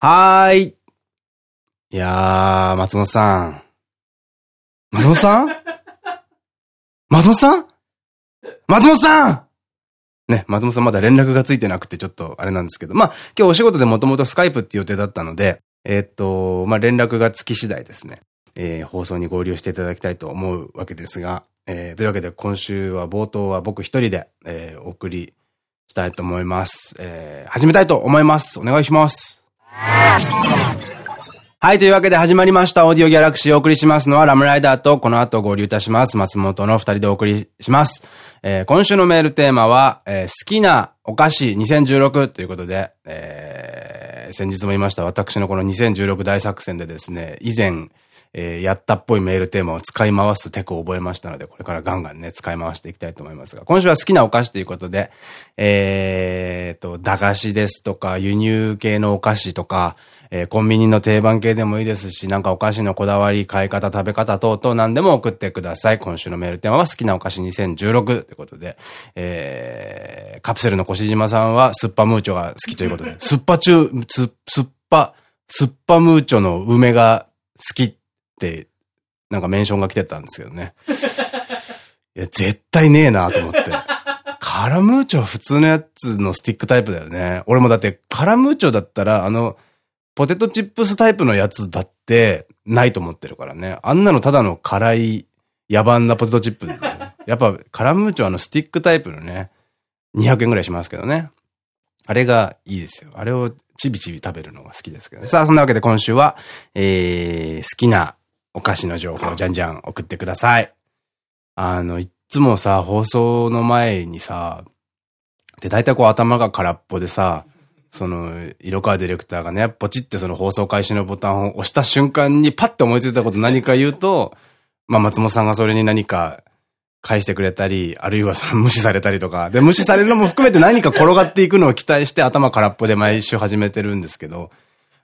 はーい。いやー、松本さん。松本さん？松本さん？松本さん？ね、松本さんまだ連絡がついてなくてちょっとあれなんですけど、まあ今日お仕事でもともとスカイプっていう予定だったので、えー、っと、まあ連絡がつき次第ですね、えー、放送に合流していただきたいと思うわけですが、えー、というわけで今週は冒頭は僕一人で、えー、お送りしたいと思います。えー、始めたいと思います。お願いします。はい、というわけで始まりました。オーディオギャラクシーをお送りしますのはラムライダーとこの後合流いたします。松本の二人でお送りします。えー、今週のメールテーマは、えー、好きなお菓子2016ということで、えー、先日も言いました私のこの2016大作戦でですね、以前、えー、やったっぽいメールテーマを使い回すテクを覚えましたので、これからガンガンね、使い回していきたいと思いますが、今週は好きなお菓子ということで、えーと、駄菓子ですとか、輸入系のお菓子とか、えー、コンビニの定番系でもいいですし、なんかお菓子のこだわり、買い方、食べ方等々何でも送ってください。今週のメールテーマは好きなお菓子2016ということで、えー、カプセルの越島さんはスッパムーチョが好きということで、スッパチュー、スッパ、スッパムーチョの梅が好きっ、ってなんかメンションが来てたんですけどね。いや、絶対ねえなと思って。カラムーチョは普通のやつのスティックタイプだよね。俺もだってカラムーチョだったら、あの、ポテトチップスタイプのやつだってないと思ってるからね。あんなのただの辛い野蛮なポテトチップで、ね。やっぱカラムーチョあのスティックタイプのね、200円ぐらいしますけどね。あれがいいですよ。あれをちびちび食べるのが好きですけどね。さあ、そんなわけで今週は、えー、好きなお菓子の情報をじゃんじゃん送ってください。あの、いつもさ、放送の前にさ、で、大体こう頭が空っぽでさ、その、色川ディレクターがね、ポチってその放送開始のボタンを押した瞬間にパッて思いついたこと何か言うと、まあ松本さんがそれに何か返してくれたり、あるいはその無視されたりとか、で、無視されるのも含めて何か転がっていくのを期待して頭空っぽで毎週始めてるんですけど、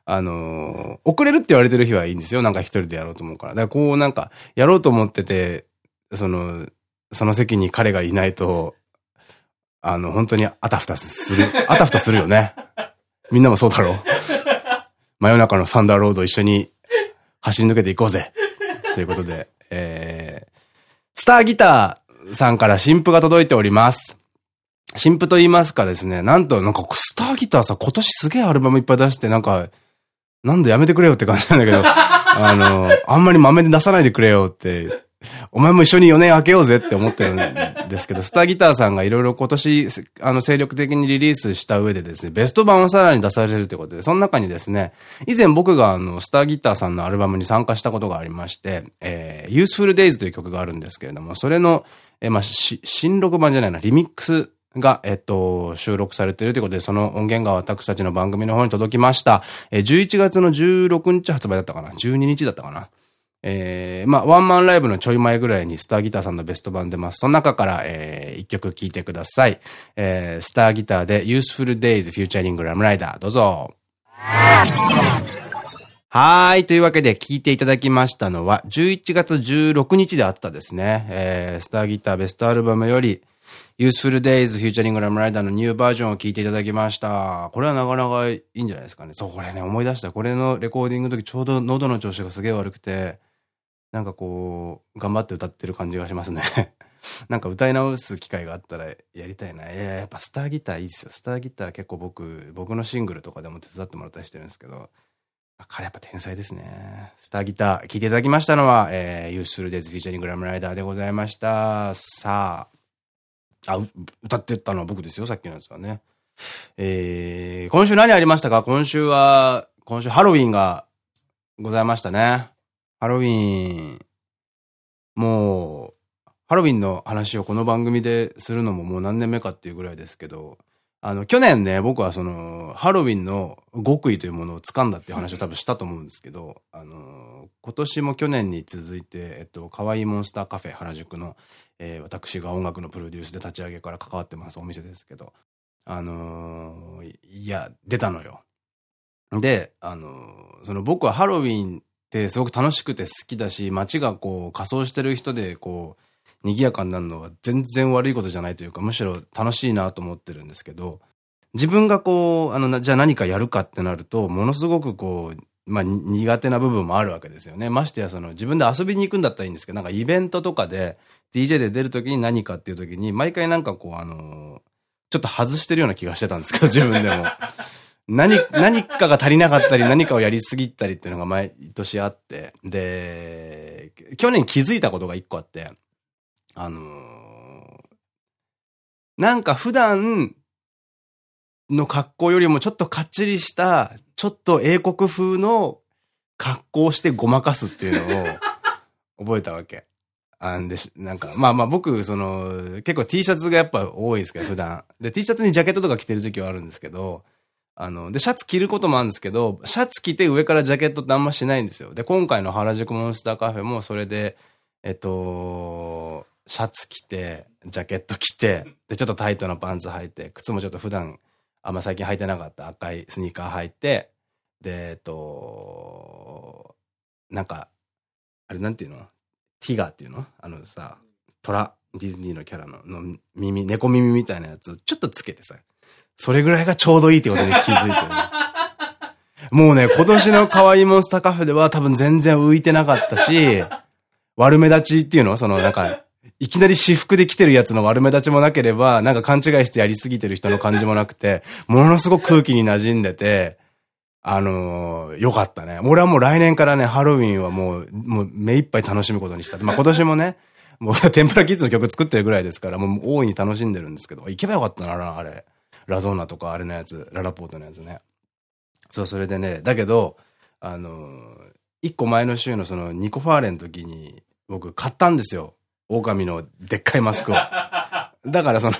あのー、遅れるって言われてる日はいいんですよ。なんか一人でやろうと思うから。だからこうなんか、やろうと思ってて、その、その席に彼がいないと、あの、本当にあたふたする、あたふたするよね。みんなもそうだろう。真夜中のサンダーロード一緒に走り抜けていこうぜ。ということで、えー、スターギターさんから新譜が届いております。新譜と言いますかですね、なんと、なんかスターギターさ、今年すげえアルバムいっぱい出して、なんか、なんでやめてくれよって感じなんだけど、あの、あんまり豆で出さないでくれよってお前も一緒に4年開けようぜって思ってるんですけど、スターギターさんがいろいろ今年、あの、精力的にリリースした上でですね、ベスト版をさらに出されるということで、その中にですね、以前僕があの、スターギターさんのアルバムに参加したことがありまして、えー、Useful Days という曲があるんですけれども、それの、えー、まあ、新録版じゃないな、リミックスが、えっと、収録されているということで、その音源が私たちの番組の方に届きました。えー、11月の16日発売だったかな ?12 日だったかな？えー、まあ、ワンマンライブのちょい前ぐらいにスターギターさんのベスト版出ます。その中から、えー、一曲聴いてください。えー、スターギターで Useful Days Futuring Ram Rider どうぞ。はい。というわけで聴いていただきましたのは、11月16日であったですね。えー、スターギターベストアルバムより、Useful Days Futuring Ram Rider のニューバージョンを聴いていただきました。これはなかなかいいんじゃないですかね。そう、これね、思い出した。これのレコーディングの時ちょうど喉の調子がすげえ悪くて、なんかこう、頑張って歌ってる感じがしますね なんか歌い直す機会があったらやりたいな。いや、やっぱスターギターいいっすよ。スターギター結構僕、僕のシングルとかでも手伝ってもらったりしてるんですけど、彼やっぱ天才ですね。スターギター、聴いていただきましたのは、えー、ユースフルデイズフィーチャリングラムライダーでございました。さあ、あ、歌ってったのは僕ですよ、さっきのやつはね。えー、今週何ありましたか？今週は、今週ハロウィンがございましたね。ハロウィン、もう、ハロウィンの話をこの番組でするのももう何年目かっていうぐらいですけど、あの、去年ね、僕はその、ハロウィンの極意というものを掴んだっていう話を多分したと思うんですけど、あの、今年も去年に続いて、えっと、可愛いモンスターカフェ原宿の、えー、私が音楽のプロデュースで立ち上げから関わってますお店ですけど、あのー、いや、出たのよ。で、あのー、その僕はハロウィンってすごく楽しくて好きだし、街がこう仮装してる人でこう、賑やかになるのは全然悪いことじゃないというか、むしろ楽しいなと思ってるんですけど、自分がこう、あの、じゃあ何かやるかってなると、ものすごくこう、まあ、苦手な部分もあるわけですよね。ましてや、その、自分で遊びに行くんだったらいいんですけど、なんかイベントとかで、DJ で出るときに何かっていうときに、毎回なんかこう、あのちょっと外してるような気がしてたんですけど、自分でも。何、何かが足りなかったり、何かをやりすぎたりっていうのが毎年あって、で、去年気づいたことが一個あって、あのー、なんか普段の格好よりもちょっとかっちりした、ちょっと英国風の格好をしてごまかすっていうのを 覚えたわけ。あんでなんか、まあまあ僕、その、結構 T シャツがやっぱ多いですけど、普段。で、T シャツにジャケットとか着てる時期はあるんですけど、あの、で、シャツ着ることもあるんですけど、シャツ着て上からジャケットってあんましないんですよ。で、今回の原宿モンスターカフェもそれで、えっと、シャツ着て、ジャケット着て、で、ちょっとタイトなパンツ履いて、靴もちょっと普段、あんま最近履いてなかった赤いスニーカー履いて、で、えっと、なんか、あれなんていうの？ティガーっていうの？あのさ、トラ、ディズニーのキャラのの耳、猫耳みたいなやつをちょっとつけてさ、それぐらいがちょうどいいってことに気づいてね。もうね、今年の可愛いモンスターカフェでは多分全然浮いてなかったし、悪目立ちっていうの？そのなんか、いきなり私服で来てるやつの悪目立ちもなければ、なんか勘違いしてやりすぎてる人の感じもなくて、ものすごく空気に馴染んでて、あのー、よかったね。俺はもう来年からね、ハロウィンはもう、もう目いっぱい楽しむことにした。まあ今年もね、もう天ぷらキッズの曲作ってるぐらいですから、もう大いに楽しんでるんですけど、行けばよかったな、あれ。ラゾーナとかあれのやつ、ララポートのやつね。そう、それでね、だけど、あの一個前の週のそのニコファーレの時に、僕買ったんですよ。狼のでっかいマスクを。だからその、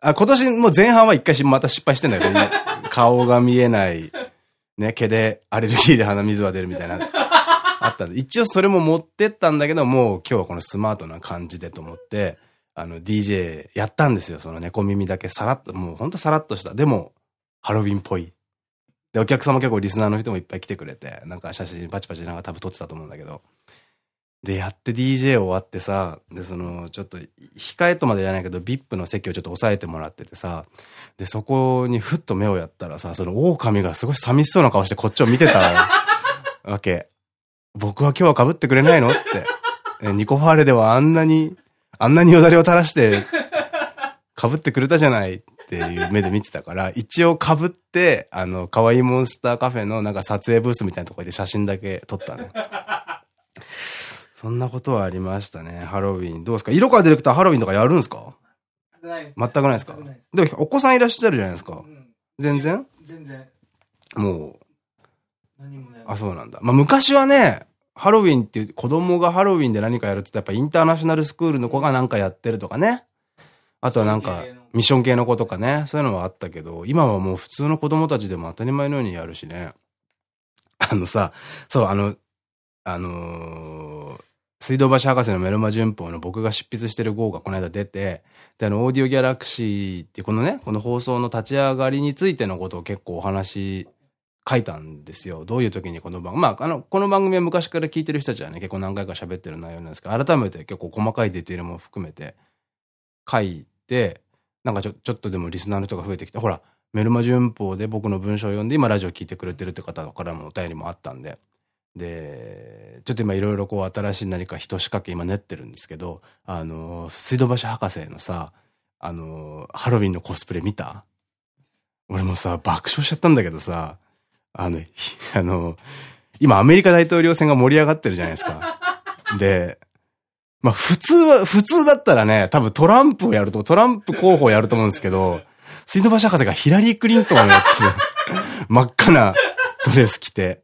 あ、今年も前半は一回しまた失敗してんだけどね。顔が見えない、ね、毛でアレルギーで鼻水は出るみたいな。あったんで、一応それも持ってったんだけど、もう今日はこのスマートな感じでと思って、あの、DJ やったんですよ。その猫耳だけさらっと、もうほんとさらっとした。でも、ハロウィンっぽい。で、お客さんも結構リスナーの人もいっぱい来てくれて、なんか写真パチパチなんか多分撮ってたと思うんだけど。で、やって DJ 終わってさ、で、その、ちょっと、控えとまでじゃないけど、VIP の席をちょっと押さえてもらっててさ、で、そこにふっと目をやったらさ、その狼がすごい寂しそうな顔してこっちを見てたわけ。僕は今日は被ってくれないのって。ニコファーレではあんなにあんなによだれを垂らして、被ってくれたじゃないっていう目で見てたから、一応被って、あの、可愛いモンスターカフェのなんか撮影ブースみたいなところで写真だけ撮ったね。そんなことはありましたね。ハロウィン。どうですか？色川ディレクターハロウィンとかやるんですか？全くないですか？でも、お子さんいらっしゃるじゃないですか。全然？全然。もう。あ、そうなんだ。まあ、昔はね、ハロウィンっていう、子供がハロウィンで何かやるってやっぱインターナショナルスクールの子が何かやってるとかね。あとはなんか、ミッション系の子とかね、そういうのはあったけど、今はもう普通の子供たちでも当たり前のようにやるしね。あのさ、そう、あの、あのー、水道橋博士のメルマ旬報の僕が執筆してる号がこの間出て、で、あの、オーディオギャラクシーってこのね、この放送の立ち上がりについてのことを結構お話書いたんですよ。どういう時にこの番組、まあ、あの、この番組は昔から聞いてる人たちはね、結構何回か喋ってる内容なんですけど、改めて結構細かいディテールも含めて書いて、なんかちょ、ちょっとでもリスナーの人が増えてきて、ほら、メルマ旬報で僕の文章を読んで、今ラジオ聞いてくれてるって方からもお便りもあったんで、で、ちょっと今いろいろこう新しい何か人仕掛け今練ってるんですけど、あの、水道橋博士のさ、あの、ハロウィンのコスプレ見た？俺もさ、爆笑しちゃったんだけどさ、あの、あの、今アメリカ大統領選が盛り上がってるじゃないですか。で、まあ普通は、普通だったらね、多分トランプをやると、トランプ候補をやると思うんですけど、水道橋博士がヒラリー・クリントンのやつ、真っ赤なドレス着て。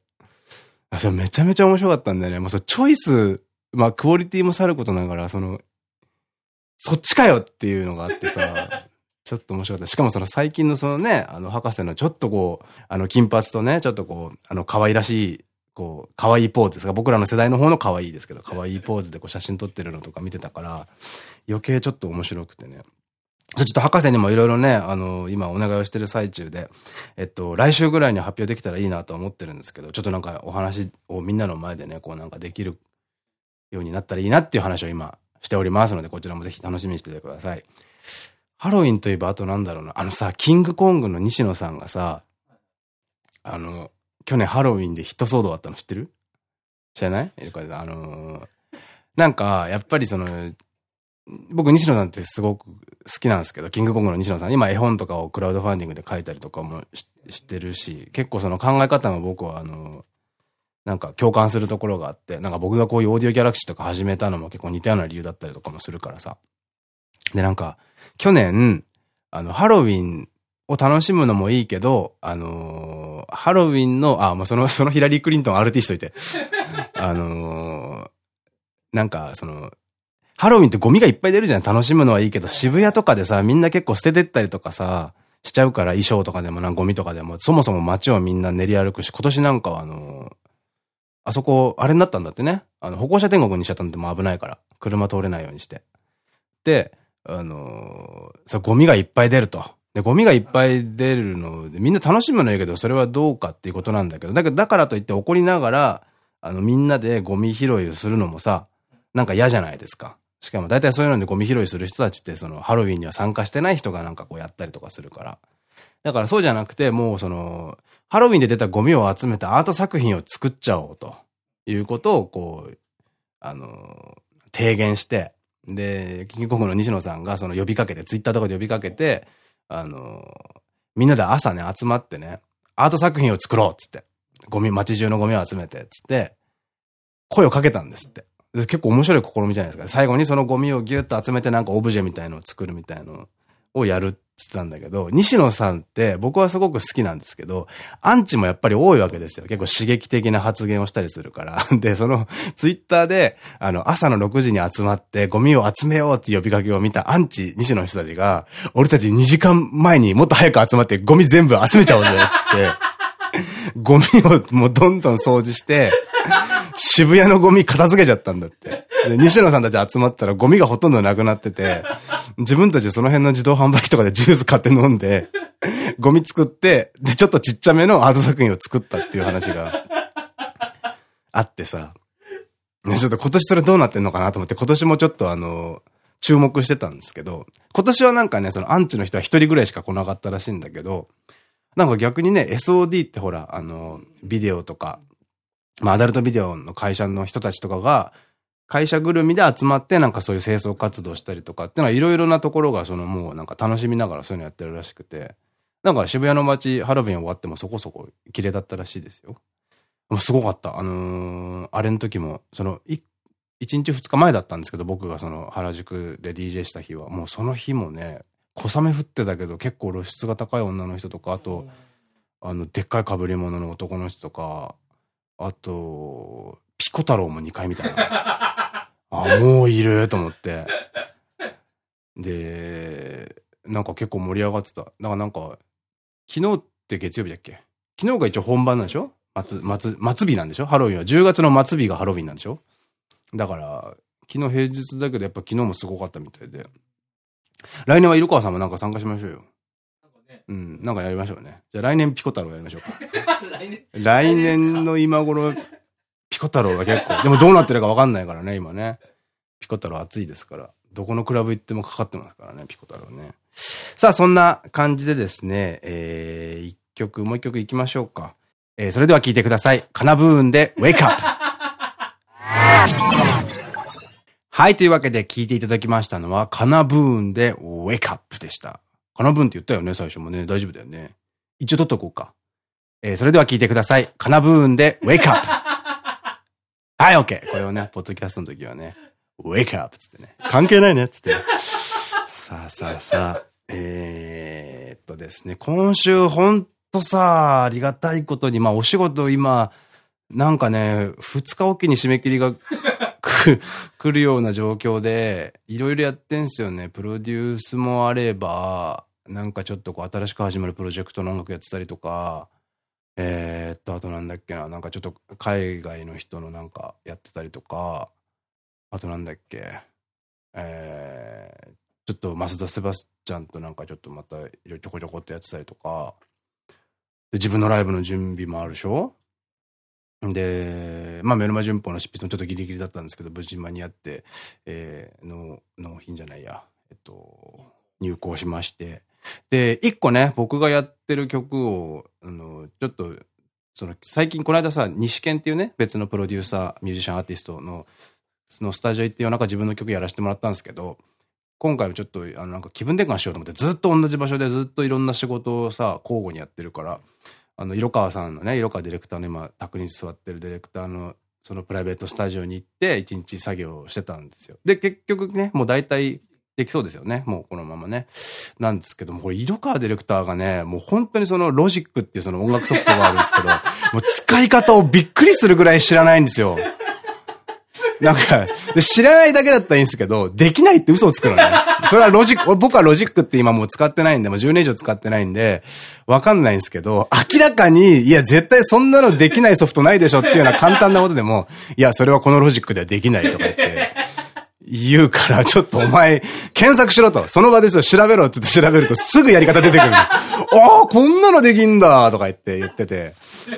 あ、それめちゃめちゃ面白かったんだよね。もうそチョイス、まあクオリティもさることながら、その、そっちかよっていうのがあってさ、ちょっと面白かった。しかもその最近のそのね、あの博士のちょっとこう、あの金髪とね、ちょっとこう、あの可愛らしい、こう、可愛いポーズですが、僕らの世代の方の可愛いですけど、可愛いポーズでこう写真撮ってるのとか見てたから、余計ちょっと面白くてね。ちょっと博士にもいろいろね、あの、今お願いをしてる最中で、えっと、来週ぐらいに発表できたらいいなと思ってるんですけど、ちょっとなんかお話をみんなの前でね、こうなんかできるようになったらいいなっていう話を今しておりますので、こちらもぜひ楽しみにしててください。ハロウィンといえばあとなんだろうな。あのさ、キングコングの西野さんがさ、あの、去年ハロウィンでヒット騒動あったの知ってる？知らない？あのー、なんか、やっぱりその、僕、西野さんってすごく好きなんですけど、キングコングの西野さん、今絵本とかをクラウドファンディングで書いたりとかもしてるし、結構その考え方も僕はあの、なんか共感するところがあって、なんか僕がこういうオーディオギャラクシーとか始めたのも結構似たような理由だったりとかもするからさ。で、なんか、去年、あの、ハロウィンを楽しむのもいいけど、あのー、ハロウィンの、あ、もうその、そのヒラリー・クリントン RT しといて。あのー、なんか、その、ハロウィンってゴミがいっぱい出るじゃん。楽しむのはいいけど、渋谷とかでさ、みんな結構捨ててったりとかさ、しちゃうから衣装とかでもなゴミとかでも、そもそも街をみんな練り歩くし、今年なんかはあの、あそこ、あれになったんだってね。あの、歩行者天国にしちゃったんでも危ないから。車通れないようにして。で、あのー、そう、ゴミがいっぱい出ると。で、ゴミがいっぱい出るので、みんな楽しむのいいけど、それはどうかっていうことなんだけど、だけど、だからといって怒りながら、あの、みんなでゴミ拾いをするのもさ、なんか嫌じゃないですか。しかも大体そういうのでゴミ拾いする人たちって、その、ハロウィンには参加してない人がなんかこうやったりとかするから。だからそうじゃなくて、もうその、ハロウィンで出たゴミを集めたアート作品を作っちゃおうということを、こう、あの、提言して、で、キングコングの西野さんがその呼びかけて、ツイッターとかで呼びかけて、あの、みんなで朝ね、集まってね、アート作品を作ろうっつって。ゴミ、街中のゴミを集めて、つって、声をかけたんですって。結構面白い試みじゃないですか。最後にそのゴミをギュッと集めてなんかオブジェみたいのを作るみたいのをやるっつったんだけど、西野さんって僕はすごく好きなんですけど、アンチもやっぱり多いわけですよ。結構刺激的な発言をしたりするから。で、そのツイッターで、あの、朝の6時に集まってゴミを集めようって呼びかけを見たアンチ西野の人たちが、俺たち2時間前にもっと早く集まってゴミ全部集めちゃおうぜっ、つって。ゴミをもうどんどん掃除して、渋谷のゴミ片付けちゃったんだって。で、西野さんたち集まったらゴミがほとんどなくなってて、自分たちその辺の自動販売機とかでジュース買って飲んで、ゴミ作って、で、ちょっとちっちゃめのアート作品を作ったっていう話があってさ、ねちょっと今年それどうなってんのかなと思って、今年もちょっとあの、注目してたんですけど、今年はなんかね、そのアンチの人は一人ぐらいしか来なかったらしいんだけど、なんか逆にね、SOD ってほら、あの、ビデオとか、まあ、アダルトビデオの会社の人たちとかが、会社ぐるみで集まってなんかそういう清掃活動したりとかっていうのはいろいろなところがそのもうなんか楽しみながらそういうのやってるらしくて、なんか渋谷の街ハロウィン終わってもそこそこ綺麗だったらしいですよ。もうすごかった。あのー、あれの時も、その、1日2日前だったんですけど、僕がその原宿で DJ した日は、もうその日もね、小雨降ってたけど結構露出が高い女の人とか、あと、あの、でっかい被り物の男の人とか、あと、ピコ太郎も2回見たな。あ、もういると思って。で、なんか結構盛り上がってた。だからなんか、昨日って月曜日だっけ？昨日が一応本番なんでしょ？末、末、末日なんでしょ？ハロウィンは。10月の末日がハロウィンなんでしょ？だから、昨日平日だけどやっぱ昨日もすごかったみたいで。来年はイルカワさんもなんか参加しましょうよ。うん、なんかやりましょうね。じゃあ来年ピコ太郎やりましょうか。来年来年の今頃、ピコ太郎が結構、でもどうなってるかわかんないからね、今ね。ピコ太郎熱いですから。どこのクラブ行ってもかかってますからね、ピコ太郎ね。さあ、そんな感じでですね、えー、一曲、もう一曲行きましょうか。えー、それでは聴いてください。カナブーンで、ウェイクアップはい、というわけで聴いていただきましたのは、カナブーンで、ウェイクアップでした。カナブーンって言ったよね、最初もね。大丈夫だよね。一応撮っとこうか。えー、それでは聴いてください。カナブーンで、ウェイクアップはい、オッケー。これをね、ポッドキャストの時はね、ウェイクアップつってね。関係ないね、つって。さあさあさあ、えー、っとですね、今週ほんとさ、ありがたいことに、まあお仕事今、なんかね、二日おきに締め切りがく、来るような状況で、いろいろやってんすよね。プロデュースもあれば、なんかちょっとこう新しく始まるプロジェクトの音楽やってたりとか、えー、っと、あとなんだっけな、なんかちょっと海外の人のなんかやってたりとか、あとなんだっけ、えー、ちょっと増田セバスチャンとなんかちょっとまたちょこちょこっとやってたりとか、で自分のライブの準備もあるでしょ？で、まあ、メルマ旬報の執筆もちょっとギリギリだったんですけど、無事間に合って、えー、納品じゃないや、えっと、入稿しまして。で、一個ね、僕がやってる曲を、あの、ちょっと、その、最近この間さ、西健っていうね、別のプロデューサー、ミュージシャン、アーティストの、そのスタジオ行って夜中自分の曲やらせてもらったんですけど、今回もちょっと、あの、なんか気分転換しようと思って、ずっと同じ場所でずっといろんな仕事をさ、交互にやってるから、あの、色川さんのね、色川ディレクターの今、宅に座ってるディレクターの、そのプライベートスタジオに行って、一日作業してたんですよ。で、結局ね、もう大体できそうですよね。もうこのままね。なんですけども、これ、色川ディレクターがね、もう本当にそのロジックっていうその音楽ソフトがあるんですけど、もう使い方をびっくりするぐらい知らないんですよ。なんか、知らないだけだったらいいんですけど、できないって嘘をつくのね。それは Logic、僕はロジックって今もう使ってないんで、もう10年以上使ってないんで、わかんないんですけど、明らかに、いや、絶対そんなのできないソフトないでしょっていうような簡単なことでも、いや、それはこのロジックではできないとか言って、言うから、ちょっとお前、検索しろと。その場で調べろって言って調べるとすぐやり方出てくる。ああ、こんなのできんだとか言って言ってて。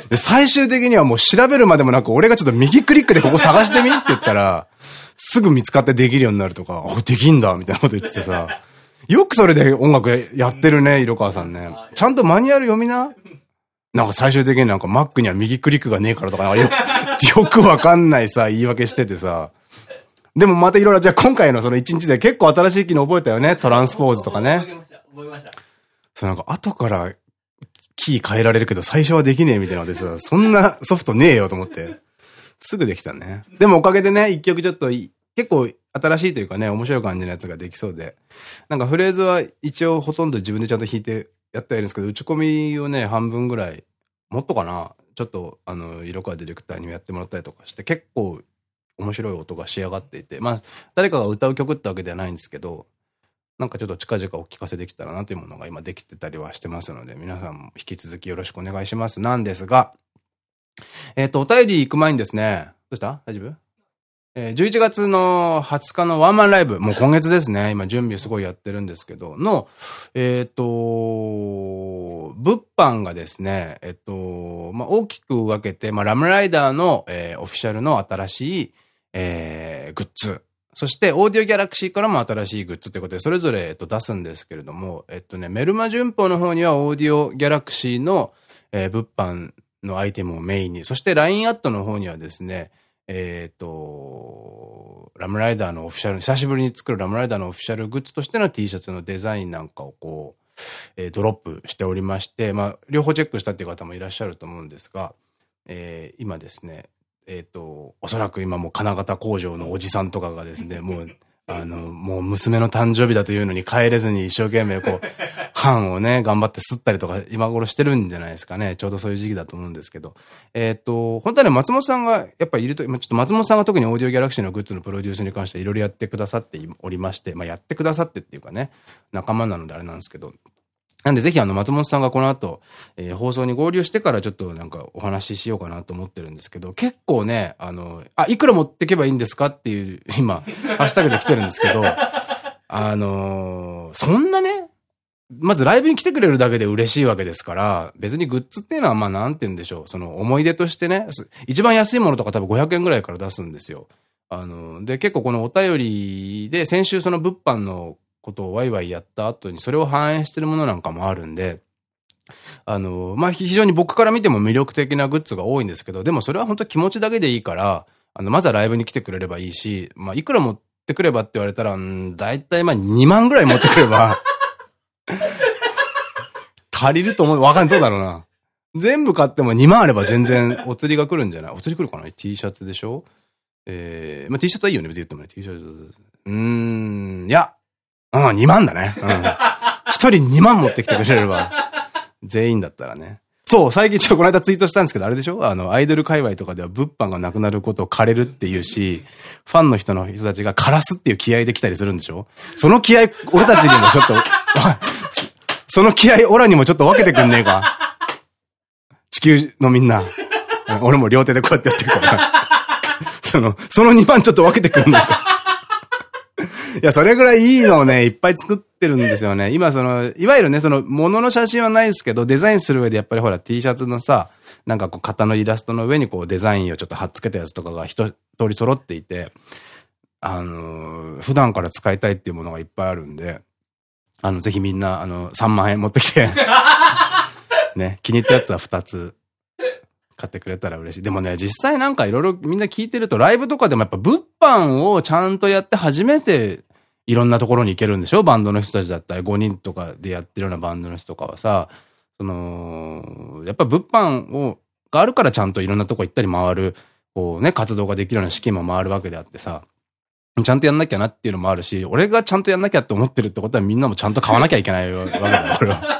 で、最終的にはもう調べるまでもなく、俺がちょっと右クリックでここ探してみって言ったら、すぐ見つかってできるようになるとか、あ、できんだみたいなこと言っててさ。よくそれで音楽やってるね、色川さんね。ちゃんとマニュアル読みな。なんか最終的になんか Mac には右クリックがねえからとか、よ よくわかんないさ、言い訳しててさ。でもまたいろいろ、じゃあ今回のその一日で結構新しい機能覚えたよね。トランスポーズとかね。覚えました。覚えました。そうなんか後からキー変えられるけど最初はできねえみたいなのでさ、そんなソフトねえよと思って。すぐできたね。でもおかげでね、一曲ちょっと結構新しいというかね、面白い感じのやつができそうで。なんかフレーズは一応ほとんど自分でちゃんと弾いてやったらいいんですけど、打ち込みをね、半分ぐらい、もっとかなちょっと、あの、色川ディレクターにもやってもらったりとかして、結構面白い音が仕上がっていて、まあ、誰かが歌う曲ってわけではないんですけど、なんかちょっと近々お聞かせできたらなというものが今できてたりはしてますので、皆さんも引き続きよろしくお願いします。なんですが、えっ、ー、と、お便り行く前にですね、どうした？大丈夫？えー、11月の20日のワンマンライブ、もう今月ですね、今準備すごいやってるんですけど、の、えっ、ー、と、物販がですね、えっ、と、まあ、大きく分けて、まあ、ラムライダーの、えー、オフィシャルの新しい、えー、グッズ。そして、オーディオギャラクシーからも新しいグッズということで、それぞれ、えっと、出すんですけれども、えっとね、メルマ旬報の方には、オーディオギャラクシーの、えー、物販のアイテムをメインに、そして LINE アットの方にはですね、えっ、と、 RAM RIDER のオフィシャル、久しぶりに作る RAM RIDER のオフィシャルグッズとしての T シャツのデザインなんかをこう、えー、ドロップしておりまして、まあ、両方チェックしたっていう方もいらっしゃると思うんですが、えー、今ですね、えっ、と、おそらく今も金型工場のおじさんとかがですね、もう、あの、もう娘の誕生日だというのに帰れずに一生懸命こう、飯をね、頑張って吸ったりとか今頃してるんじゃないですかね。ちょうどそういう時期だと思うんですけど。えっ、と、本当はね、松本さんがやっぱりいると、今ちょっと松本さんが特にオーディオギャラクシーのグッズのプロデュースに関していろいろやってくださっておりまして、まあやってくださってっていうかね、仲間なのであれなんですけど、なんでぜひあの松本さんがこの後、えー、放送に合流してからちょっとなんかお話ししようかなと思ってるんですけど、結構ね、あの、あ、いくら持ってけばいいんですかっていう、今、ハッシュタグで来てるんですけど、あのー、そんなね、まずライブに来てくれるだけで嬉しいわけですから、別にグッズっていうのはまあなんて言うんでしょう。その思い出としてね、一番安いものとか多分500円ぐらいから出すんですよ。あの、で、結構このお便りで、先週その物販のことをワイワイやった後にそれを反映してるものなんかもあるんで、あの、まあ、非常に僕から見ても魅力的なグッズが多いんですけど、でもそれは本当気持ちだけでいいから、あの、まずはライブに来てくれればいいし、まあ、いくら持ってくればって言われたら、うん、だいたいま2万ぐらい持ってくれば 足りると思う。わかんない。どうだろうな。全部買っても2万あれば全然お釣りが来るんじゃない？お釣り来るかな ?T シャツでしょ？えー、まあ、T シャツはいいよね。別に言ってもね。T シャツ。うーん、いや、うん、2万だね。うん。一人2万持ってきてくれれば。全員だったらね。そう、最近ちょっとこの間ツイートしたんですけど、あれでしょ？あの、アイドル界隈とかでは物販がなくなることを枯れるっていうし、ファンの人の人たちが枯らすっていう気合で来たりするんでしょ？その気合、俺たちにもちょっと、その気合、オラにもちょっと分けてくんねえか？地球のみんな。俺も両手でこうやってやってるから。その、その2番ちょっと分けてくんねえか？いや、それぐらいいいのをね、いっぱい作ってるんですよね。今その、いわゆるね、その、ものの写真はないですけど、デザインする上でやっぱりほら、T シャツのさ、なんかこう、型のイラストの上にこう、デザインをちょっと貼っつけたやつとかが一通り揃っていて、あのー、普段から使いたいっていうものがいっぱいあるんで、あの、ぜひみんな、あの、3万円持ってきて ね、気に入ったやつは2つ買ってくれたら嬉しい。でもね、実際なんかいろいろみんな聞いてると、ライブとかでもやっぱ物販をちゃんとやって初めていろんなところに行けるんでしょ？バンドの人たちだったり、5人とかでやってるようなバンドの人とかはさ、その、やっぱ物販を、があるからちゃんといろんなとこ行ったり回る、こうね、活動ができるような資金も回るわけであってさ、ちゃんとやんなきゃなっていうのもあるし、俺がちゃんとやんなきゃって思ってるってことはみんなもちゃんと買わなきゃいけないわけだよ、これは。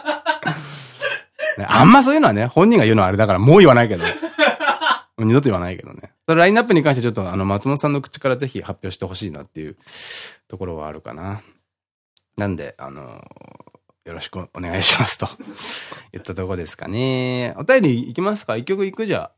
ね、あんまそういうのはね、本人が言うのはあれだからもう言わないけど。二度と言わないけどね。ラインナップに関してちょっとあの松本さんの口からぜひ発表してほしいなっていうところはあるかな。なんで、あのよろしくお願いしますと 言ったとこですかね。お便り行きますか？一曲行くじゃ。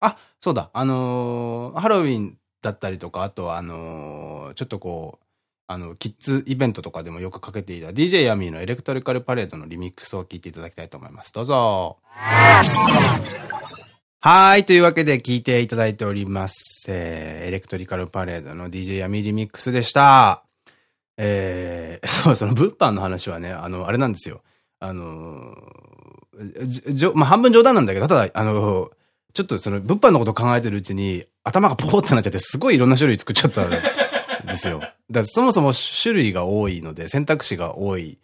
あ、そうだ。あのー、ハロウィンだったりとか、あとはあのー、ちょっとこう、あの、キッズイベントとかでもよくかけていた DJ ヤミーのエレクトリカルパレードのリミックスを聴いていただきたいと思います。どうぞ。はい。というわけで聞いていただいております。えー、エレクトリカルパレードの DJ ヤミーリミックスでした。えー、そう、その物販の話はね、あの、あれなんですよ。あのじょ、まあ、半分冗談なんだけど、ただ、あのちょっとその物販のこと考えてるうちに、頭がポーってなっちゃって、すごいいろんな種類作っちゃったんですよ。だそもそも種類が多いので、選択肢が多い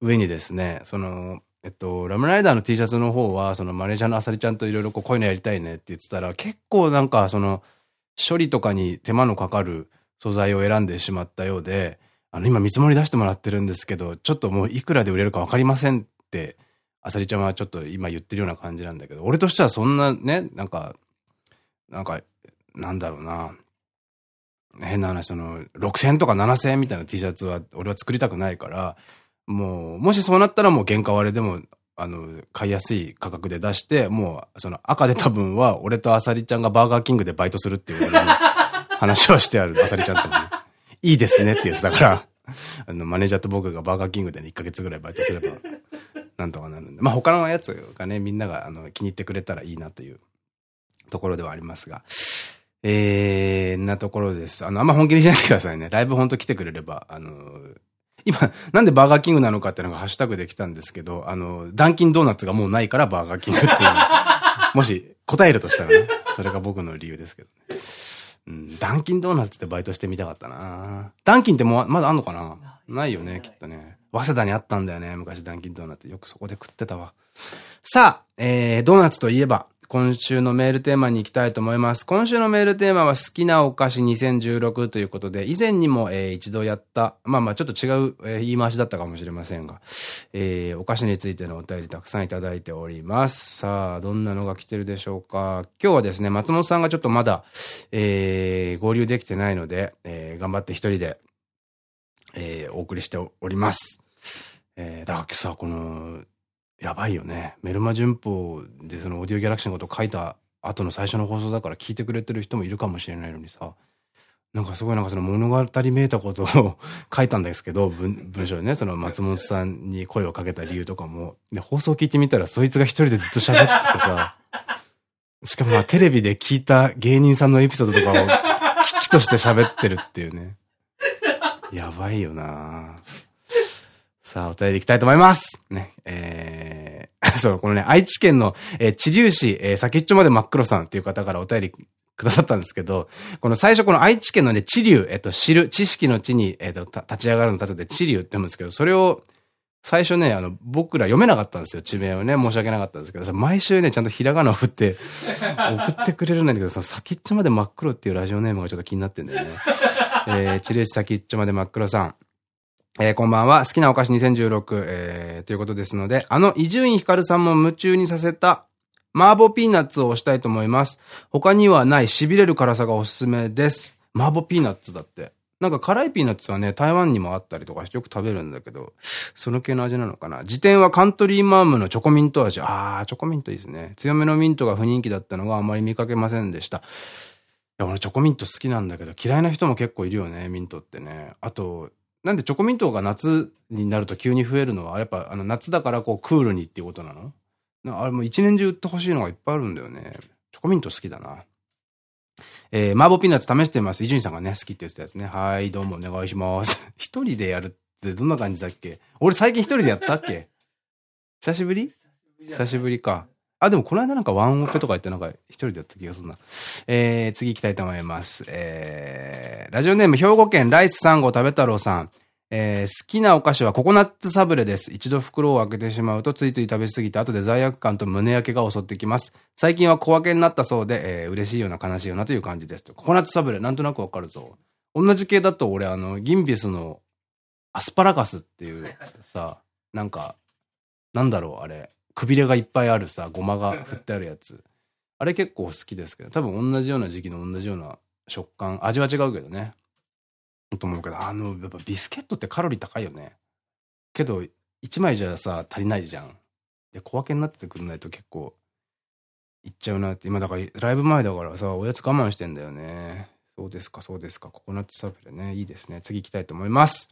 上にですね、その、えっと、ラムライダーの T シャツの方は、そのマネージャーのあさりちゃんといろいろこう、こういうのやりたいねって言ってたら、結構なんかその、処理とかに手間のかかる素材を選んでしまったようで、あの、今見積もり出してもらってるんですけど、ちょっともういくらで売れるかわかりませんって、あさりちゃんはちょっと今言ってるような感じなんだけど、俺としてはそんなね、なんか、なんか、なんだろうな。変な話、その、6000とか7000みたいな T シャツは俺は作りたくないから、もう、もしそうなったらもう原価割れでも、あの、買いやすい価格で出して、もう、その赤で多分は、俺とあさりちゃんがバーガーキングでバイトするっていう話はしてある、あさりちゃんともね。いいですねってやつだから、あの、マネージャーと僕がバーガーキングで、ね、1ヶ月ぐらいバイトすれば、なんとかなるんで。まあ他のやつがね、みんながあの気に入ってくれたらいいなというところではありますが。えー、なところです。あの、あんま本気にしないでくださいね。ライブほんと来てくれれば、あの今、なんでバーガーキングなのかっていうのがハッシュタグできたんですけど、あの、ダンキンドーナツがもうないからバーガーキングっていう。もし答えるとしたらね、それが僕の理由ですけどね。うん、ダンキンドーナツってバイトしてみたかったなダンキンってもうまだあんのかな？ないよね、きっとね。早稲田にあったんだよね、昔ダンキンドーナツ。よくそこで食ってたわ。さあ、えー、ドーナツといえば、今週のメールテーマに行きたいと思います。今週のメールテーマは好きなお菓子2016ということで、以前にも、えー、一度やった、まあまあちょっと違う、えー、言い回しだったかもしれませんが、えー、お菓子についてのお便りたくさんいただいております。さあ、どんなのが来てるでしょうか。今日はですね、松本さんがちょっとまだ、えー、合流できてないので、えー、頑張って一人で、えー、お送りしております。えー、だからさ、この、やばいよね。メルマ旬報でそのオーディオギャラクシーのことを書いた後の最初の放送だから聞いてくれてる人もいるかもしれないのにさ、なんかすごいなんかその物語めいたことを書いたんですけど、文文章でね、その松本さんに声をかけた理由とかも、で、放送聞いてみたらそいつが一人でずっと喋っててさ、しかもまあテレビで聞いた芸人さんのエピソードとかを危機として喋ってるっていうね。やばいよなぁさあ、お便りいきたいと思います。ね、えー、そう、このね、愛知県の、えー、知立市、えー、先っちょまで真っ黒さんっていう方からお便りくださったんですけど、この最初この愛知県のね、知立、えっ、ー、と、知る、知識の地に、えっ、ー、と、立ち上がるの立つで知立って言うんですけど、それを、最初ね、あの、僕ら読めなかったんですよ、地名をね。申し訳なかったんですけど、毎週ね、ちゃんとひらがなを振って、送ってくれるんだけど、その先っちょまで真っ黒っていうラジオネームがちょっと気になってんだよね。えー、知立先っちょまで真っ黒さん。えー、こんばんは。好きなお菓子2016、えー、ということですので、あの伊集院光さんも夢中にさせた、麻婆ピーナッツを押したいと思います。他にはない痺れる辛さがおすすめです。麻婆ピーナッツだって。なんか辛いピーナッツはね、台湾にもあったりとかしてよく食べるんだけど、その系の味なのかな。辞典はカントリーマームのチョコミント味。あー、チョコミントいいですね。強めのミントが不人気だったのがあまり見かけませんでした。いや、俺チョコミント好きなんだけど、嫌いな人も結構いるよね、ミントってね。あと、なんでチョコミントが夏になると急に増えるのは、やっぱあの夏だからこうクールにっていうことなの？あれも一年中売ってほしいのがいっぱいあるんだよね。チョコミント好きだな。えー、麻婆ピーナッツ試してます。伊集院さんがね、好きって言ってたやつね。はい、どうもお願いします。一人でやるっってどんな感じだっけ？俺最近一人でやったっけ？久しぶり？久しぶりか。あ、でもこの間なんかワンオペとか言ってなんか一人でやった気がするな。えー、次行きたいと思います。えー、ラジオネーム兵庫県ライス3号食べ太郎さん。えー、好きなお菓子はココナッツサブレです。一度袋を開けてしまうとついつい食べ過ぎて後で罪悪感と胸焼けが襲ってきます。最近は小分けになったそうで、えー、嬉しいような悲しいようなという感じです。ココナッツサブレ、なんとなくわかるぞ。同じ系だと俺あの、ギンビスのアスパラガスっていうさ、なんか、なんだろうあれ。くびれがいっぱいあるさ、ごまが振ってあるやつ。あれ結構好きですけど、多分同じような時期の同じような食感、味は違うけどね。と思うけど、あの、やっぱビスケットってカロリー高いよね。けど、1枚じゃさ、足りないじゃん。で、小分けになっててくんないと結構、いっちゃうなって。今だから、ライブ前だからさ、おやつ我慢してんだよね。そうですか、そうですか。ココナッツサブレね。いいですね。次行きたいと思います。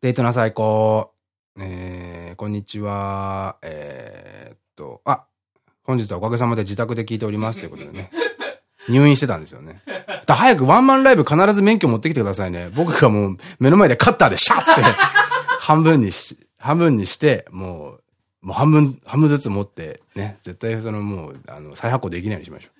デートな最高。えー、こんにちは。えー、っと、あ、本日はおかげさまで自宅で聞いておりますということでね。入院してたんですよね。だ早くワンマンライブ必ず免許持ってきてくださいね。僕がもう目の前でカッターでシャッて半分にし、半分にして、もう、もう半分、半分ずつ持って、ね、絶対そのもう、あの、再発行できないようにしましょう。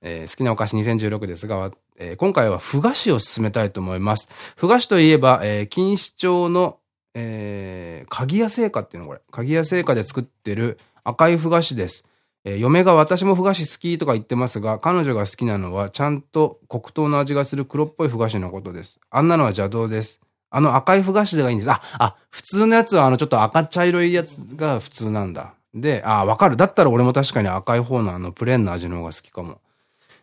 えー、好きなお菓子2016ですが、えー、今回はふ菓子を進めたいと思います。ふ菓子といえば、えー、錦糸町の、えー、鍵屋製菓っていうのこれ。鍵屋製菓で作ってる赤いふ菓子です。えー、嫁が私もふ菓子好きとか言ってますが、彼女が好きなのはちゃんと黒糖の味がする黒っぽいふ菓子のことです。あんなのは邪道です。あの赤いふ菓子でがいいんです。あ、あ、普通のやつはあのちょっと赤茶色いやつが普通なんだ。で、あ、わかる。だったら俺も確かに赤い方のあのプレーンの味の方が好きかも。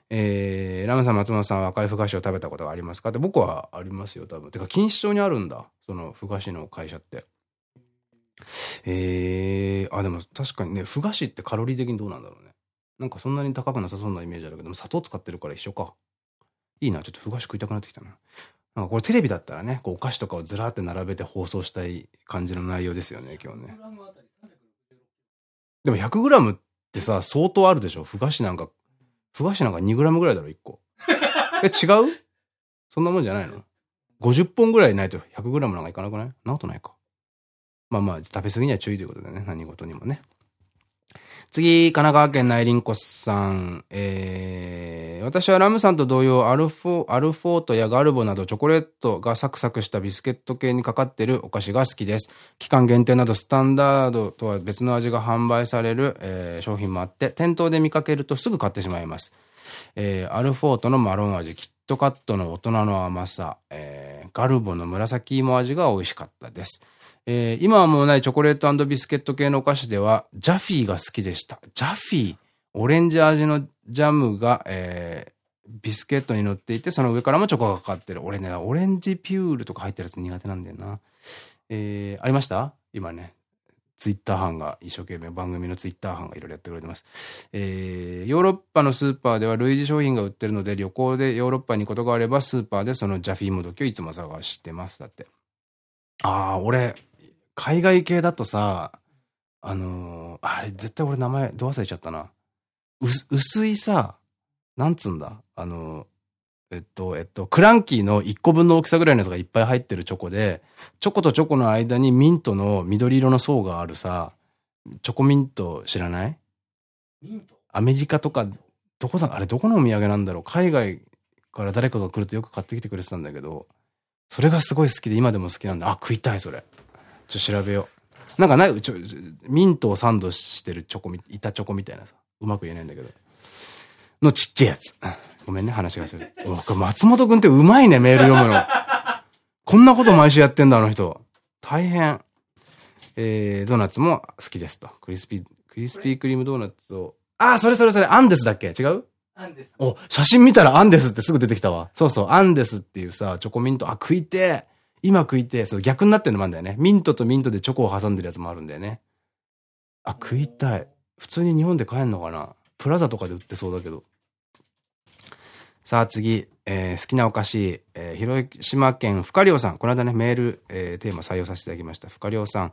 えー、ラムさん、松本さんは赤いふ菓子を食べたことがありますか？って僕はありますよ、多分。てか、錦糸町にあるんだ。そのふ菓子の会社って。えー、あ、でも確かにね、ふ菓子ってカロリー的にどうなんだろうね。なんかそんなに高くなさそうなイメージあるけど、砂糖使ってるから一緒か。いいな、ちょっとふ菓子食いたくなってきたな。なんかこれテレビだったらね、こうお菓子とかをずらって並べて放送したい感じの内容ですよね、今日ね。でも 100g ってさ、相当あるでしょ？ふ菓子なんか、ふ菓子なんか 2g ぐらいだろ、1個。え、違う？そんなもんじゃないの ?50 本ぐらいないと 100g なんかいかなくない？なことないか。まあまあ、食べ過ぎには注意ということでね、何事にもね。次、神奈川県内林子さん。えー、私はラムさんと同様、アルフォ、アルフォートやガルボなどチョコレートがサクサクしたビスケット系にかかってるお菓子が好きです。期間限定などスタンダードとは別の味が販売される、えー、商品もあって、店頭で見かけるとすぐ買ってしまいます。えー、アルフォートのマロン味、キットカットの大人の甘さ、えー、ガルボの紫芋味が美味しかったです。えー、今はもうないチョコレートビスケット系のお菓子では、ジャフィーが好きでした。ジャフィー、オレンジ味のジャムが、えー、ビスケットに乗っていて、その上からもチョコがかかってる。俺ね、オレンジピュールとか入ってるやつ苦手なんだよな。えー、ありました？今ね。ツイッター班が一生懸命番組のツイッター班がいろいろやってくれてます。えー、ヨーロッパのスーパーでは類似商品が売ってるので旅行でヨーロッパにことがあればスーパーでそのジャフィーもどきをいつも探してます。だって。ああ、俺、海外系だとさ、あのー、あれ、絶対俺名前、ど忘れちゃったな。う、薄いさ、なんつんだ？あのー、えっと、えっと、クランキーの1個分の大きさぐらいのやつがいっぱい入ってるチョコで、チョコとチョコの間にミントの緑色の層があるさ、チョコミント知らない？ミント？アメリカとか、どこだ、あれどこのお土産なんだろう？海外から誰かが来るとよく買ってきてくれてたんだけど、それがすごい好きで今でも好きなんだ。あ、食いたい、それ。ちょ、調べよう。なんかない、ちょ、ミントをサンドしてるチョコみ、板チョコみたいなさ。うまく言えないんだけど。のちっちゃいやつ。ごめんね、話がする。松本くんってうまいね、メール読むの。こんなこと毎週やってんだ、あの人。大変。えー、ドーナツも好きですと。クリスピー、クリスピークリームドーナツを。ああ、それそれそれ、アンデスだっけ？違う？アンデス。お、写真見たらアンデスってすぐ出てきたわ。そうそう、アンデスっていうさ、チョコミント、あ、食いて今食いて、そう、逆になってるのもあるんだよね。ミントとミントでチョコを挟んでるやつもあるんだよね。あ、食いたい。普通に日本で買えんのかなプラザとかで売ってそうだけど。さあ次、えー、好きなお菓子、えー、広島県深良さん。この間ね、メール、えー、テーマ採用させていただきました。深良さん。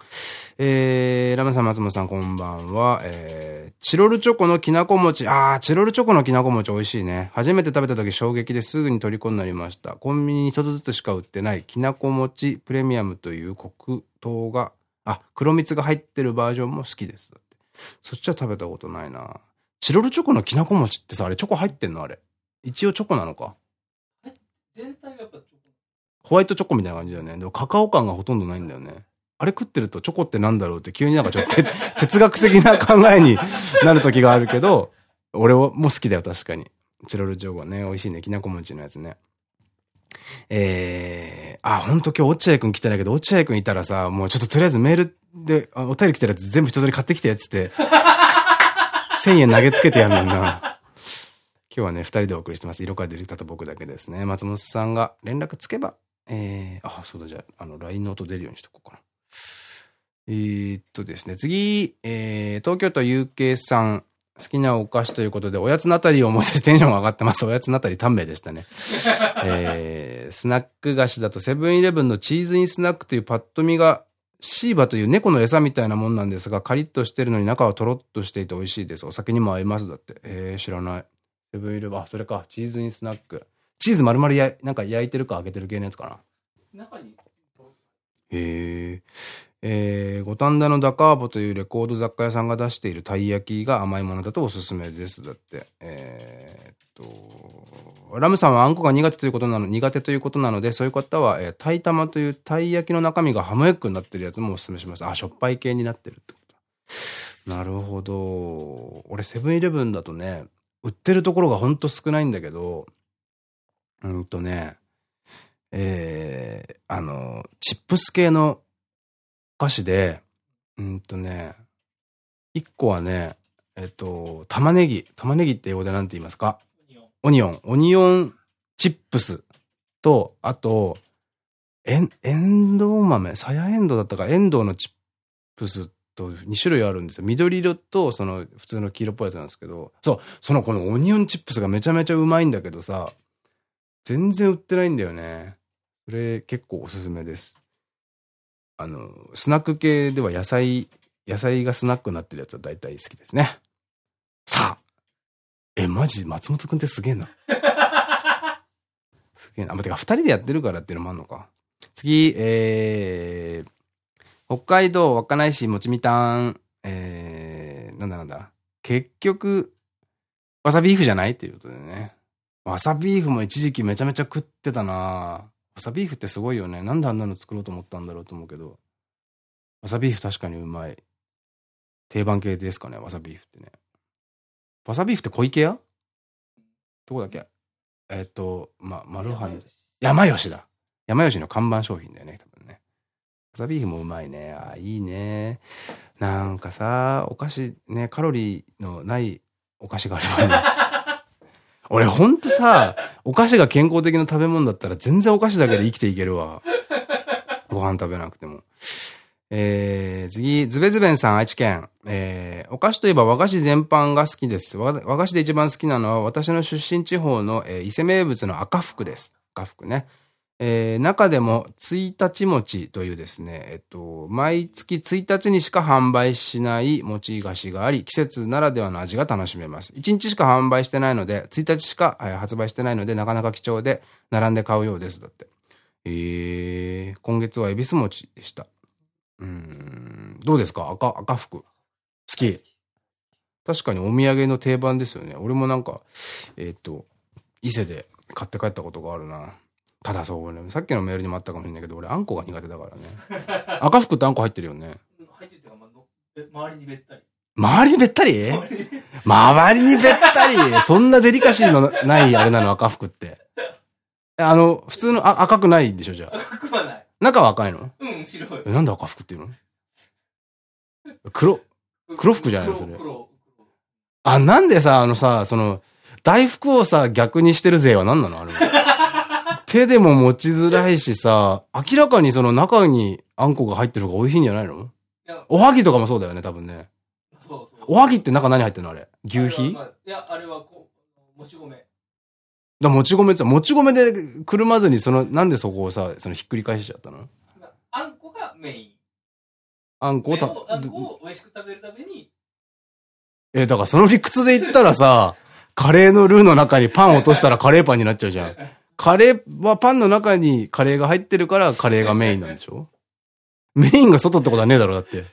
えー、ラムさん、松本さん、こんばんは。えー、チロルチョコのきなこ餅。あー、チロルチョコのきなこ餅美味しいね。初めて食べた時衝撃ですぐに虜になりました。コンビニに一つずつしか売ってないきなこ餅プレミアムという黒糖が、あ、黒蜜が入ってるバージョンも好きです。そっちは食べたことないな。チロルチョコのきなこ餅ってさ、あれチョコ入ってんのあれ。一応チョコなのか。全体はやっぱチョコホワイトチョコみたいな感じだよね。でもカカオ感がほとんどないんだよね。あれ食ってるとチョコってなんだろうって急になんかちょっと 哲学的な考えになる時があるけど、俺も好きだよ、確かに。チロルチョコね、美味しいね。きなこ餅のやつね。えー、あ、ほんと今日落合くん来てないけど、落合くんいたらさ、もうちょっととりあえずメールで、あお便り来てるやつ全部一通り買ってきてやつって、1000円投げつけてやるのにな。今日はね、二人でお送りしてます。色から出てきたと僕だけですね。松本さんが連絡つけば、えー、あ、そうだ、じゃあ、あの、LINE の音出るようにしとこうかな。えー、っとですね、次、えー、東京都 UK さん、好きなお菓子ということで、おやつのあたりを思い出してテンションが上がってます。おやつのあたり短命でしたね。えー、スナック菓子だとセブンイレブンのチーズインスナックというパッと見がシーバという猫の餌みたいなもんなんですが、カリッとしてるのに中はとろっとしていて美味しいです。お酒にも合います。だって。えー、知らない。セブンイレブン、あ、それか。チーズインスナック。チーズ丸々や、なんか焼いてるか揚げてる系のやつかな。中に。へえ。えー、五反田のダカーボというレコード雑貨屋さんが出しているたい焼きが甘いものだとおすすめです。だって。えー、っと、ラムさんはあんこが苦手ということなの、苦手ということなので、そういう方は、えー、たい玉というたい焼きの中身がハムエッグになってるやつもおすすめします。あ、しょっぱい系になってるってこと。なるほど。俺セブンイレブンだとね、売ってるところがほんと少ないんだけど、うんとね、えー、あの、チップス系のお菓子で、うんとね、一個はね、えっと、玉ねぎ。玉ねぎって英語で何て言いますか？オニオン。オニオンチップスと、あと、えん、エンドウ豆、サヤエンドウだったか、エンドウのチップスと2種類あるんですよ。緑色とその普通の黄色っぽいやつなんですけど、そう、そのこのオニオンチップスがめちゃめちゃうまいんだけどさ、全然売ってないんだよね。それ結構おすすめです。あの、スナック系では野菜、野菜がスナックになってるやつは大体好きですね。さあえ、マジ松本くんってすげえな。すげえな。あ、ま、てか二人でやってるからっていうのもあんのか。次、えー、北海道稚内市もちみたん、えー、なんだなんだ。結局、わさビーフじゃないっていうことでね。わさビーフも一時期めちゃめちゃ食ってたなわさビーフってすごいよね。なんであんなの作ろうと思ったんだろうと思うけど。わさビーフ確かにうまい。定番系ですかね、わさビーフってね。わさビーフって小池屋？どこだっけ？えっ、と、ま、マルハン。山吉だ。山吉の看板商品だよね、わさビーフもうまいね。あ、いいね。なんかさ、お菓子ね、カロリーのないお菓子があればね。俺ほんとさ、お菓子が健康的な食べ物だったら全然お菓子だけで生きていけるわ。ご飯食べなくても。えー、次、ズベズベンさん、愛知県。えー、お菓子といえば和菓子全般が好きです。和菓子で一番好きなのは私の出身地方の、えー、伊勢名物の赤福です。赤福ね。えー、中でも、1日餅というですね、えっと、毎月1日にしか販売しない餅菓子があり、季節ならではの味が楽しめます。1日しか販売してないので、1日しか、えー、発売してないので、なかなか貴重で、並んで買うようです。だって。えー、今月は恵比寿餅でした。うん、どうですか？赤、赤福。好き。確かにお土産の定番ですよね。俺もなんか、えー、っと、伊勢で買って帰ったことがあるな。ただそうね、さっきのメールにもあったかもしれないけど、俺あんこが苦手だからね。赤服ってあんこ入ってるよね。入ってるか、ま周りにべったり。周りにべったり？周りにべったりそんなデリカシーのないあれなの赤服って。あの、普通のあ赤くないでしょ、じゃあ。赤くはない。中は赤いの？うん、白い。なんで赤服っていうの？黒、黒服じゃないのそれ。あ、なんでさ、あのさ、その、大福をさ、逆にしてる勢は何なのあれ。手でも持ちづらいしさ、明らかにその中にあんこが入ってる方が美味しいんじゃないの？おはぎとかもそうだよね、多分ね。そうそう。おはぎって中何入ってんのあれ？牛皮、まあ、いや、あれはこう、もち米。だもち米って、もち米でくるまずに、その、なんでそこをさ、そのひっくり返しちゃったの？あんこがメイン。あんこをた、あんこを美味しく食べるために、え、だからその理屈で言ったらさ、カレーのルーの中にパン落としたらカレーパンになっちゃうじゃん。カレーはパンの中にカレーが入ってるからカレーがメインなんでしょ？メインが外ってことはねえだろ、だって。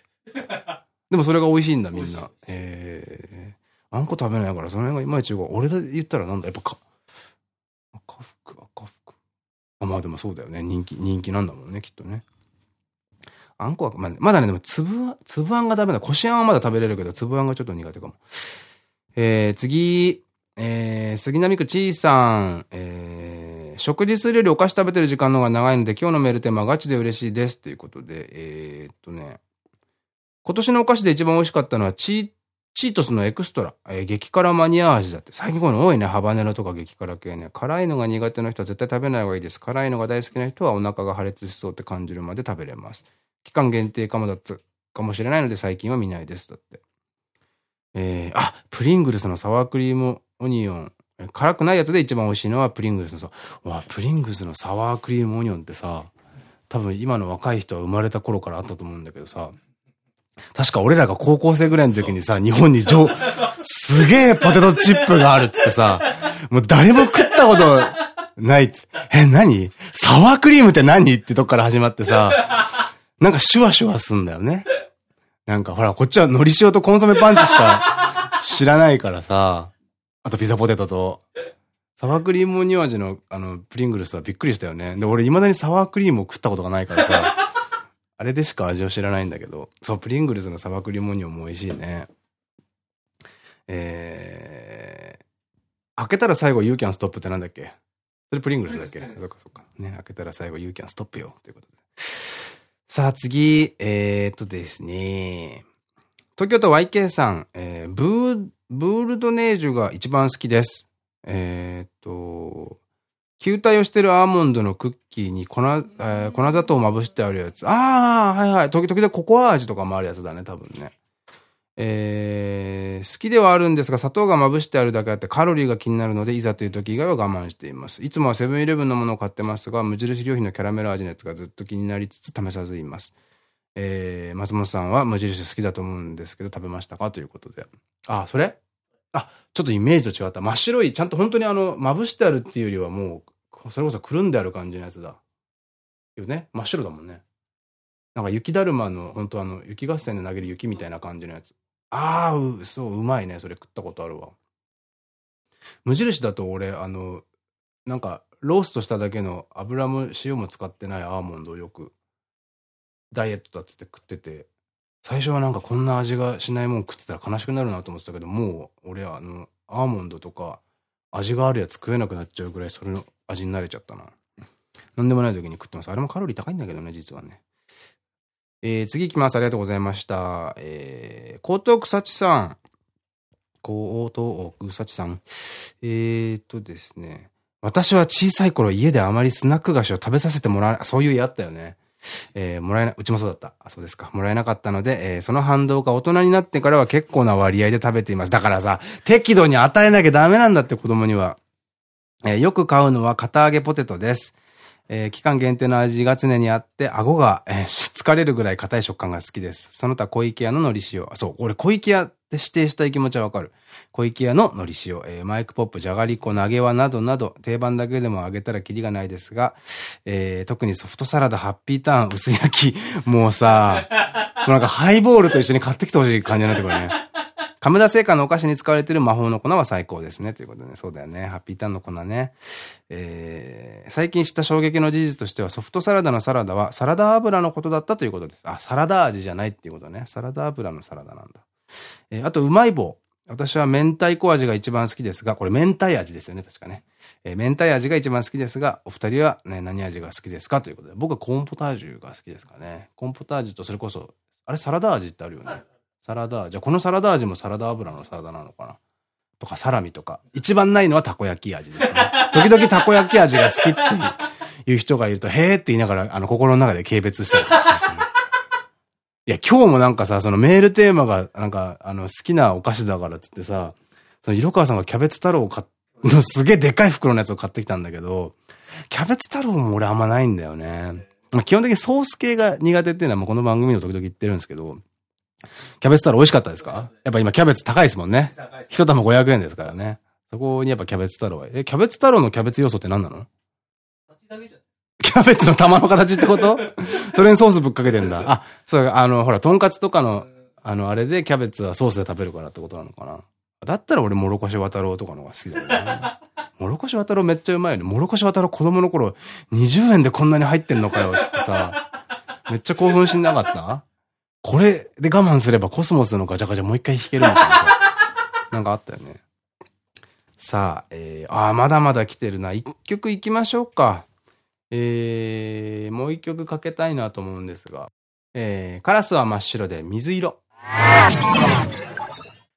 でもそれが美味しいんだ、みんな。えー、あんこ食べないから、その辺がいまいちよく俺で言ったらなんだ、やっぱか、赤福、赤福。あ、まあでもそうだよね。人気、人気なんだもんね、きっとね。あんこは、まあ、まだね、でも粒あん、粒あんがダメだ。こしあんはまだ食べれるけど、粒あんがちょっと苦手かも。えー、次、えー、杉並区ちいさん、えー、食事するよりお菓子食べてる時間の方が長いので、今日のメールテーマはガチで嬉しいです。ということで、えー、っとね、今年のお菓子で一番美味しかったのはチー、チートスのエクストラ、えー、激辛マニア味だって。最近この多いね。ハバネロとか激辛系ね。辛いのが苦手な人は絶対食べない方がいいです。辛いのが大好きな人はお腹が破裂しそうって感じるまで食べれます。期間限定かもだったかもしれないので最近は見ないです。だって。えー、あ、プリングルスのサワークリームオニオン。辛くないやつで一番美味しいのはプリングルスのさ、わ、プリングルスのサワークリームオニオンってさ、多分今の若い人は生まれた頃からあったと思うんだけどさ、確か俺らが高校生ぐらいの時にさ、日本に上、すげえポテトチップがあるってさ、もう誰も食ったことないって。え、何？サワークリームって何？ってとこから始まってさ、なんかシュワシュワすんだよね。なんかほら、こっちは海苔塩とコンソメパンチしか知らないからさ、あとピザポテトと、サワークリームオニオン味のあの、プリングルスはびっくりしたよね。で、俺未だにサワークリームを食ったことがないからさ、あれでしか味を知らないんだけど、そう、プリングルスのサワークリームオニオンも美味しいね。えー、開けたら最後 You can stop ってなんだっけ？それプリングルスだっけ？そっかそっか。ね、開けたら最後 You can stop よ。ということで。さあ次、えー、っとですね。東京都 YK さん、えー、ブー、ブールドネージュが一番好きです。えー、っと、球体をしてるアーモンドのクッキーに粉、えー、粉砂糖をまぶしてあるやつ。ああ、はいはい。時々でココア味とかもあるやつだね、多分ね。えー、好きではあるんですが、砂糖がまぶしてあるだけあってカロリーが気になるので、いざという時以外は我慢しています。いつもはセブンイレブンのものを買ってますが、無印良品のキャラメル味のやつがずっと気になりつつ試さずいます。えー、松本さんは無印好きだと思うんですけど、食べましたか？ということで。あ、それ？あ、ちょっとイメージと違った。真っ白い、ちゃんと本当にあの、まぶしてあるっていうよりはもう、それこそくるんである感じのやつだ。よね？真っ白だもんね。なんか雪だるまの、本当あの、雪合戦で投げる雪みたいな感じのやつ。ああ、そう、うまいね。それ食ったことあるわ。無印だと俺、あの、なんか、ローストしただけの油も塩も使ってないアーモンドをよく、ダイエットだっつって食ってて、最初はなんかこんな味がしないもん食ってたら悲しくなるなと思ってたけど、もう俺はあの、アーモンドとか味があるやつ食えなくなっちゃうぐらいそれの味に慣れちゃったな。なんでもない時に食ってます。あれもカロリー高いんだけどね、実はね。えー、次行きます。ありがとうございました。えー、江東草地さん。江東草地さん。えーとですね。私は小さい頃家であまりスナック菓子を食べさせてもらえ、そういう家あったよね。えー、もらえな、うちもそうだった。あ、そうですか。もらえなかったので、えー、その反動が大人になってからは結構な割合で食べています。だからさ、適度に与えなきゃダメなんだって子供には。えー、よく買うのは片揚げポテトです。えー、期間限定の味が常にあって、顎が、えー、疲れるぐらい硬い食感が好きです。その他小池屋の海苔塩。そう、俺小池屋って指定したい気持ちはわかる。小池屋の海苔塩、えー、マイクポップ、じゃがりこ、投げ輪などなど、定番だけでもあげたらキリがないですが、えー、特にソフトサラダ、ハッピーターン、薄焼き、もうさ、もうなんかハイボールと一緒に買ってきてほしい感じになってくるね。亀田製菓のお菓子に使われている魔法の粉は最高ですね。ということでね、そうだよね。ハッピーターンの粉ね。えー、最近知った衝撃の事実としては、ソフトサラダのサラダはサラダ油のことだったということです。あ、サラダ味じゃないっていうことね。サラダ油のサラダなんだ。えー、あと、うまい棒。私は明太子味が一番好きですが、これ明太味ですよね、確かね。えー、明太味が一番好きですが、お二人はね、何味が好きですかということで、僕はコーンポタージュが好きですかね。コーンポタージュとそれこそ、あれサラダ味ってあるよね。サラダ、じゃあこのサラダ味もサラダ油のサラダなのかなとか、サラミとか。一番ないのはたこ焼き味ですね。時々たこ焼き味が好きっていう人がいると、へーって言いながら、あの、心の中で軽蔑したりとかしますね。いや、今日もなんかさ、そのメールテーマが、なんか、あの、好きなお菓子だからっつってさ、その、色川さんがキャベツ太郎を買のすげえでかい袋のやつを買ってきたんだけど、キャベツ太郎も俺あんまないんだよね。まあ、基本的にソース系が苦手っていうのはもうこの番組の時々言ってるんですけど、キャベツ太郎美味しかったですか？やっぱ今キャベツ高いですもんね。一玉500円ですからね。そこにやっぱキャベツ太郎は。え、キャベツ太郎のキャベツ要素って何なの？キャベツの玉の形ってこと？それにソースぶっかけてんだ。あ、そう、あの、ほら、とんかつとかの、あの、あれでキャベツはソースで食べるからってことなのかな。だったら俺、もろこし渡ろうとかのが好きだよね。もろこし渡ろうめっちゃうまいよね。もろこし渡ろう子供の頃、20円でこんなに入ってんのかよ、つってさ。めっちゃ興奮しなかった？これで我慢すればコスモスのガチャガチャもう一回弾けるのかななんかあったよね。さあ、えー、ああ、まだまだ来てるな。一曲行きましょうか。えー、もう一曲かけたいなと思うんですが。えー、カラスは真っ白で水色。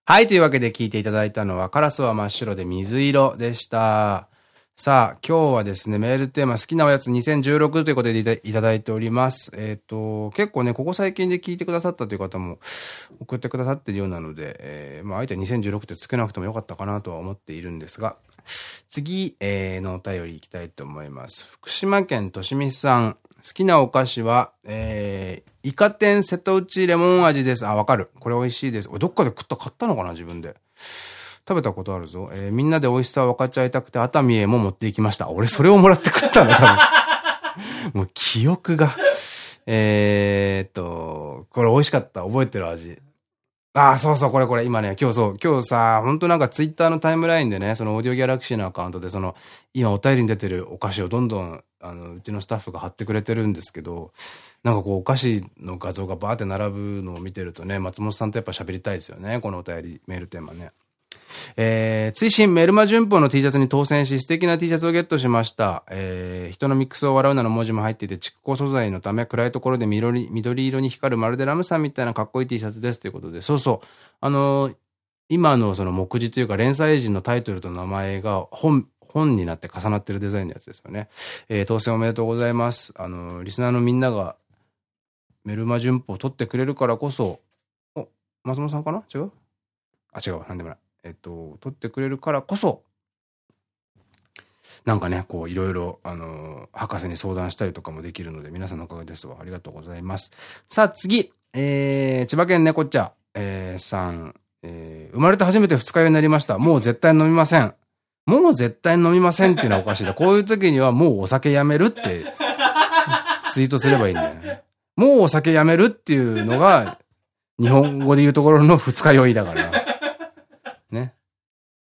はい、というわけで聞いていただいたのは、カラスは真っ白で水色でした。さあ、今日はですね、メールテーマ好きなおやつ2016ということでいただいております。えっ、ー、と、結構ね、ここ最近で聞いてくださったという方も送ってくださってるようなので、えー、まあ、相手2016ってつけなくてもよかったかなとは思っているんですが、次、えー、のお便りいきたいと思います。福島県としみさん。好きなお菓子は、えー、イカ天瀬戸内レモン味です。あ、わかる。これ美味しいです。どっかで食った、買ったのかな自分で。食べたことあるぞ。えー、みんなで美味しさを分かっちゃいたくて、熱海へも持っていきました。俺それをもらって食ったんだ、多分。もう記憶が。えーっと、これ美味しかった。覚えてる味。ああ、そうそう、これこれ、今ね、今日そう、今日さ、本当なんかツイッターのタイムラインでね、そのオーディオギャラクシーのアカウントで、その、今お便りに出てるお菓子をどんどん、あの、うちのスタッフが貼ってくれてるんですけど、なんかこう、お菓子の画像がバーって並ぶのを見てるとね、松本さんとやっぱ喋りたいですよね、このお便り、メールテーマね。えー、追伸メルマ旬報の T シャツに当選し素敵な T シャツをゲットしました。えー、人のミックスを笑うなの文字も入っていて、蓄光素材のため暗いところで緑緑色に光るまるでラムさんみたいなかっこいい T シャツですということで、そうそう。あのー、今のその目次というか連載時のタイトルと名前が本、本になって重なってるデザインのやつですよね。えー、当選おめでとうございます。あのー、リスナーのみんながメルマ旬報を取ってくれるからこそ、お、松本さんかな？違う？あ、違う。なんでもない。えっと、取ってくれるからこそ、なんかね、こう、いろいろ、あのー、博士に相談したりとかもできるので、皆さんのおかげですわ。ありがとうございます。さあ、次。えー、千葉県猫茶、えー、さん、えー、生まれて初めて二日酔いになりました。もう絶対飲みません。もう絶対飲みませんっていうのはおかしいだ。こういう時にはもうお酒やめるってツイートすればいいんだよね。もうお酒やめるっていうのが、日本語で言うところの二日酔いだから。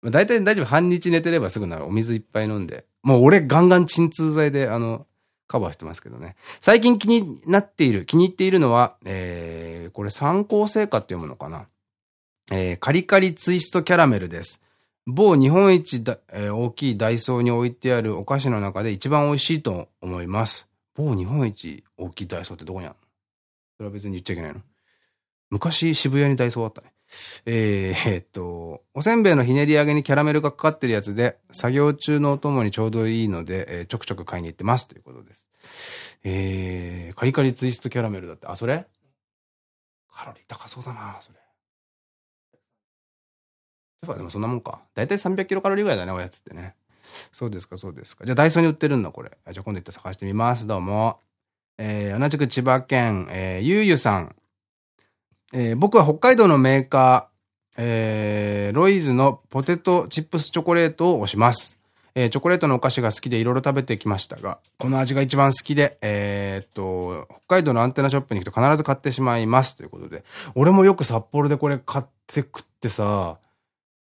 大体大丈夫。半日寝てればすぐなる。お水いっぱい飲んで。もう俺ガンガン鎮痛剤で、あの、カバーしてますけどね。最近気になっている、気に入っているのは、えー、これ参考成果って読むのかな。えー、カリカリツイストキャラメルです。某日本一だ、えー、大きいダイソーに置いてあるお菓子の中で一番美味しいと思います。某日本一大きいダイソーってどこにあるの？それは別に言っちゃいけないの昔渋谷にダイソーあったね。えー、えっと、おせんべいのひねり揚げにキャラメルがかかってるやつで、作業中のお供にちょうどいいので、えー、ちょくちょく買いに行ってますということです。えー、カリカリツイストキャラメルだって。あ、それ？カロリー高そうだな、それ。でもそんなもんか。だいたい300キロカロリーぐらいだね、おやつってね。そうですか、そうですか。じゃあダイソーに売ってるんだ、これ。じゃあ今度行って探してみます。どうも。えー、同じく千葉県、えー、ゆうゆさん。えー、僕は北海道のメーカー、えー、ロイズのポテトチップスチョコレートを推します。えー、チョコレートのお菓子が好きでいろいろ食べてきましたが、この味が一番好きで、えー、っと、北海道のアンテナショップに行くと必ず買ってしまいます。ということで。俺もよく札幌でこれ買って食ってさ、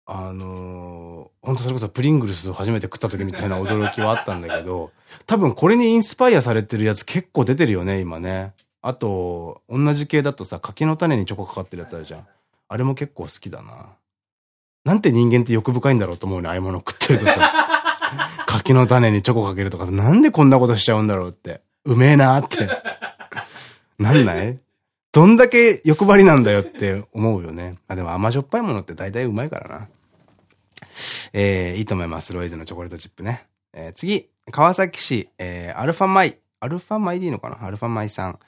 あのー、本当それこそプリングルスを初めて食った時みたいな驚きはあったんだけど、多分これにインスパイアされてるやつ結構出てるよね、今ね。あと、同じ系だとさ、柿の種にチョコかかってるやつあるじゃん。あれも結構好きだな。なんて人間って欲深いんだろうと思うね、ああいうもの食ってるとさ。柿の種にチョコかけるとか、なんでこんなことしちゃうんだろうって。うめえなーって。なんない？どんだけ欲張りなんだよって思うよね。あ、でも甘じょっぱいものって大体うまいからな。えー、いいと思います。ロイズのチョコレートチップね。えー、次、川崎市、えー、アルファマイ。アルファマイでいいのかな？アルファマイさん。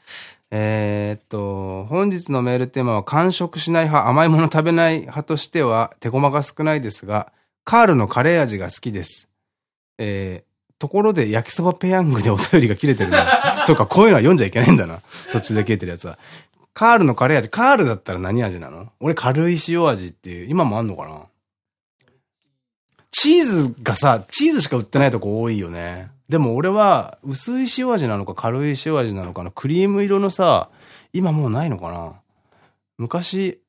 えー、っと、本日のメールテーマは完食しない派、甘いもの食べない派としては手駒が少ないですが、カールのカレー味が好きです。えー、ところで焼きそばペヤングでお便りが切れてるな。そうか、こういうのは読んじゃいけないんだな。途中で切れてるやつは。カールのカレー味。カールだったら何味なの？俺軽い塩味っていう、今もあんのかな？チーズがさ、チーズしか売ってないとこ多いよね。でも俺は、薄い塩味なのか軽い塩味なのかなクリーム色のさ、今もうないのかな昔、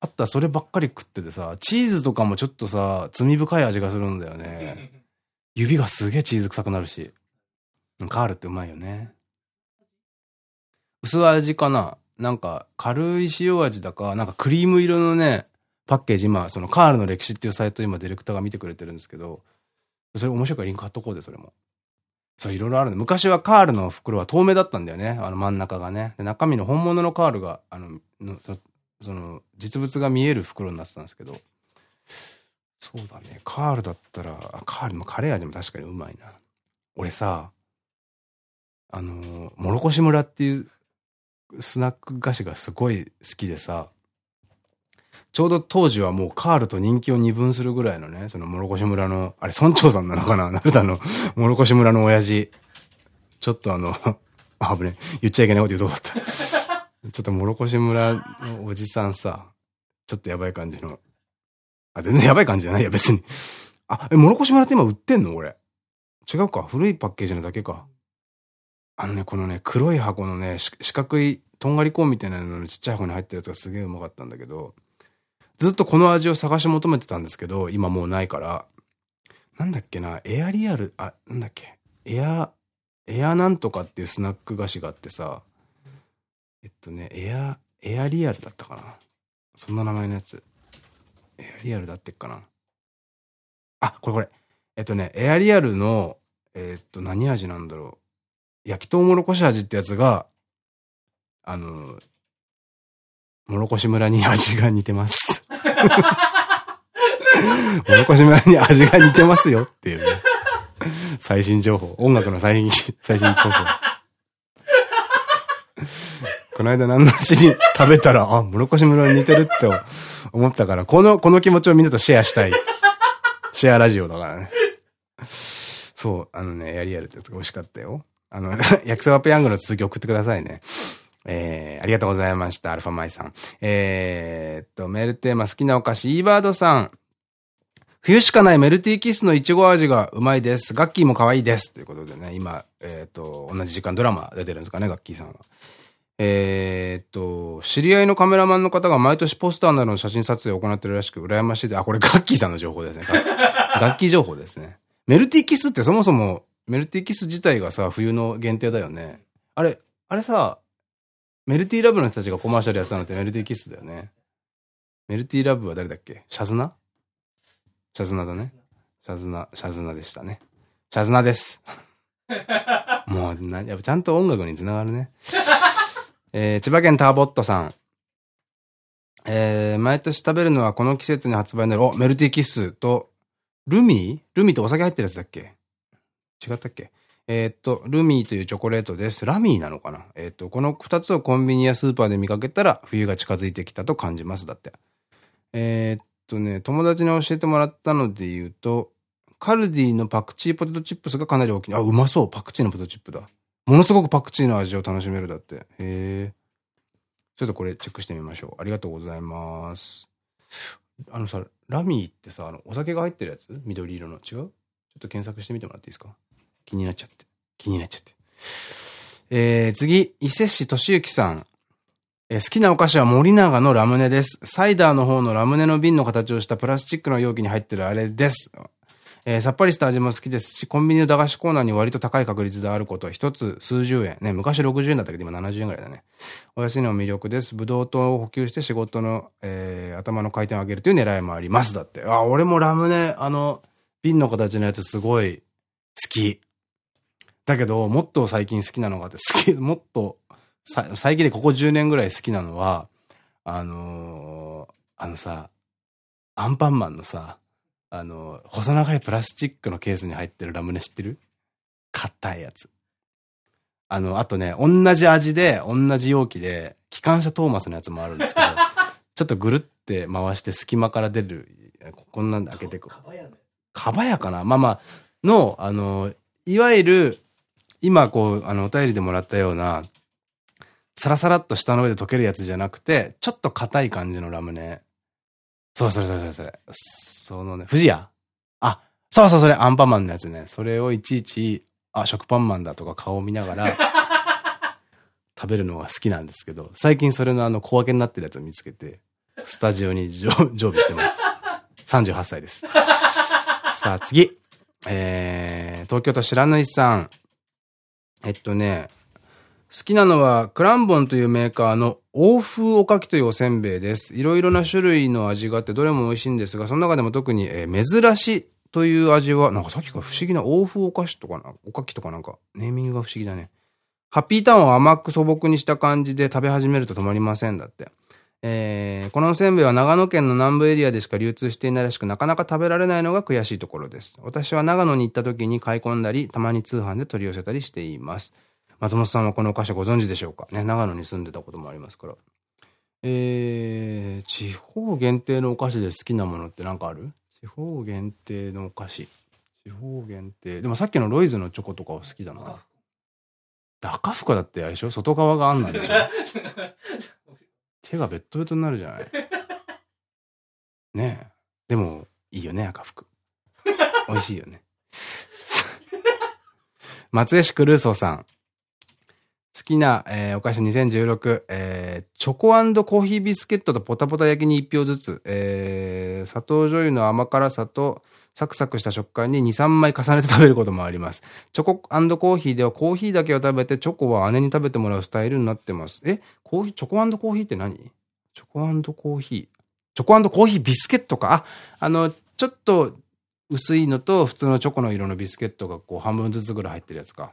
あったそればっかり食っててさ、チーズとかもちょっとさ、罪深い味がするんだよね。指がすげえチーズ臭くなるし。カールってうまいよね。薄味かななんか、軽い塩味だか、なんかクリーム色のね、パッケージ今、そのカールの歴史っていうサイト今ディレクターが見てくれてるんですけど、それ面白いからリンク貼っとこうで、それも。そう、いろいろあるね。昔はカールの袋は透明だったんだよね。あの真ん中がね。で中身の本物のカールが、あの、のそその、実物が見える袋になってたんですけど。そうだね。カールだったら、カールもカレー味も確かにうまいな。俺さ、あのー、もろこし村っていうスナック菓子がすごい好きでさ、ちょうど当時はもうカールと人気を二分するぐらいのね、そのもろこし村の、あれ村長さんなのかな？なるだの、もろこし村の親父。ちょっとあの、あ、危ね言っちゃいけないこと言うとこだった。ちょっともろこし村のおじさんさ、ちょっとやばい感じの。あ、全然やばい感じじゃない？や、別に。あ、え、もろこし村って今売ってんの？これ。違うか。古いパッケージのだけか。あのね、このね、黒い箱のね、四角い、とんがりコーンみたいなののちっちゃい箱に入ってるやつがすげえうまかったんだけど、ずっとこの味を探し求めてたんですけど、今もうないから、なんだっけな、エアリアル、あ、なんだっけ、エア、エアなんとかっていうスナック菓子があってさ、えっとね、エア、エアリアルだったかな。そんな名前のやつ。エアリアルだってっかな。あ、これこれ。えっとね、エアリアルの、えっと、何味なんだろう。焼きとうもろこし味ってやつが、あの、もろこし村に味が似てます。も ろこし村に味が似てますよっていうね。最新情報。音楽の最新、最新情報。この間何の話に食べたら、あ、もろこし村に似てるって思ったから、この、この気持ちをみんなとシェアしたい。シェアラジオだからね。そう、あのね、エアリアルってやつが美味しかったよ。あの、焼きそばペヤングの続き送ってくださいね。えー、ありがとうございました。アルファマイさん。えー、っと、メールテーマ好きなお菓子、イーバードさん。冬しかないメルティーキスのいちご味がうまいです。ガッキーも可愛いです。ということでね、今、えー、っと、同じ時間ドラマ出てるんですかね、ガッキーさんは。えー、っと、知り合いのカメラマンの方が毎年ポスターなどの写真撮影を行ってるらしく、羨ましいで、あ、これガッキーさんの情報ですね。ガ ガッキー情報ですね。メルティーキスってそもそも、メルティーキス自体がさ、冬の限定だよね。あれ、あれさ、メルティーラブの人たちがコマーシャルやってたのってメルティーキスだよね。メルティーラブは誰だっけ？シャズナ？シャズナだね。シャズナ、シャズナでしたね。シャズナです。もう、な、やっぱちゃんと音楽につながるね。えー、千葉県ターボットさん。えー、毎年食べるのはこの季節に発売になる、お、メルティーキッスと、ルミー？ルミーってお酒入ってるやつだっけ？違ったっけ？えっと、ルミーというチョコレートです。ラミーなのかな？えーっと、この二つをコンビニやスーパーで見かけたら冬が近づいてきたと感じます。だって。えーっとね、友達に教えてもらったので言うと、カルディのパクチーポテトチップスがかなり大きい。あ、うまそう。パクチーのポテトチップだ。ものすごくパクチーの味を楽しめるだって。へえ。ちょっとこれチェックしてみましょう。ありがとうございます。あのさ、ラミーってさ、あの、お酒が入ってるやつ？緑色の。違う？ちょっと検索してみてもらっていいですか？気になっちゃって。気になっちゃって。えー、次、伊勢市敏之さん。えー好きなお菓子は森永のラムネです。サイダーの方のラムネの瓶の形をしたプラスチックの容器に入ってるあれです。えーさっぱりした味も好きですし、コンビニの駄菓子コーナーに割と高い確率であることは、一つ数十円。ね、昔60円だったけど今70円ぐらいだね。お安いのも魅力です。ブドウ糖を補給して仕事の、えー頭の回転を上げるという狙いもあります。だって。あ、俺もラムネ、あの、瓶の形のやつすごい好き。だけど、もっと最近好きなのがあって、好き、もっと、さ最近でここ10年ぐらい好きなのは、あのーあのさ、アンパンマンのさ、あのー細長いプラスチックのケースに入ってるラムネ知ってる？硬いやつ。あの、あとね、同じ味で、同じ容器で、機関車トーマスのやつもあるんですけど、ちょっとぐるって回して隙間から出る、こんなんで開けてこう。かばやのやかばやかな？まあまあ、の、あの、いわゆる、今こう、あの、お便りでもらったような、サラサラっと下の上で溶けるやつじゃなくて、ちょっと硬い感じのラムネ。そう、それそれそれそれ。そのね、富士屋あ、そうそう、それ、アンパンマンのやつね。それをいちいち、あ、食パンマンだとか顔を見ながら、食べるのが好きなんですけど、最近それのあの小分けになってるやつを見つけて、スタジオに常常備してます。38歳です。さあ次。えー、東京都白縫さん。えっとね、好きなのは、クランボンというメーカーの欧風おかきというおせんべいです。いろいろな種類の味があって、どれも美味しいんですが、その中でも特に、えー珍しいという味は、なんかさっきから不思議な欧風お菓子とかな、おかきとかなんか、ネーミングが不思議だね。ハッピーターンを甘く素朴にした感じで食べ始めると止まりませんだって。えーこのおせんべいは長野県の南部エリアでしか流通していないらしく、なかなか食べられないのが悔しいところです。私は長野に行った時に買い込んだり、たまに通販で取り寄せたりしています。松本さんはこのお菓子ご存知でしょうか？ね、長野に住んでたこともありますから。えー、地方限定のお菓子で好きなものって何かある？地方限定のお菓子。地方限定。でもさっきのロイズのチョコとかは好きだな。赤福だってあれでしょ？外側があんなんでしょ？手がベッドベトになるじゃないねえ。でも、いいよね、赤福。美味しいよね。松江市クルーソーさん。好きな、えーお菓子2016、えーチョココーヒービスケットとポタポタ焼きに1票ずつ、えー砂糖醤油の甘辛さとサクサクした食感に2、3枚重ねて食べることもあります。チョココーヒーではコーヒーだけを食べて、チョコは姉に食べてもらうスタイルになってます。え？コーヒー、チョココーヒーって何？チョココーヒー。チョココーヒービスケットか？あ、あの、ちょっと薄いのと普通のチョコの色のビスケットがこう半分ずつぐらい入ってるやつか。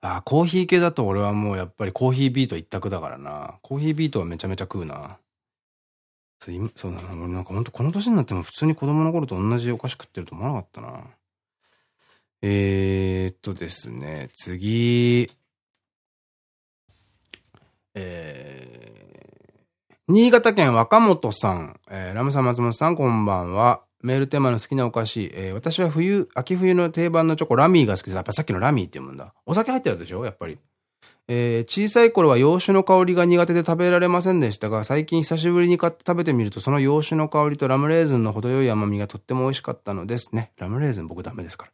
あ、コーヒー系だと俺はもうやっぱりコーヒービート一択だからな。コーヒービートはめちゃめちゃ食うな。そうそうだな。俺なんか本当この年になっても普通に子供の頃と同じお菓子食ってると思わなかったな。えー、っとですね、次。えー、新潟県若本さん、えーラムさん松本さんこんばんは。メールテーマの好きなお菓子、えー私は冬、秋冬の定番のチョコラミーが好きです。やっぱさっきのラミーって読むんだ。お酒入ってるでしょやっぱり。えー小さい頃は洋酒の香りが苦手で食べられませんでしたが、最近久しぶりに買って食べてみると、その洋酒の香りとラムレーズンの程よい甘みがとっても美味しかったのですね。ラムレーズン僕ダメですから。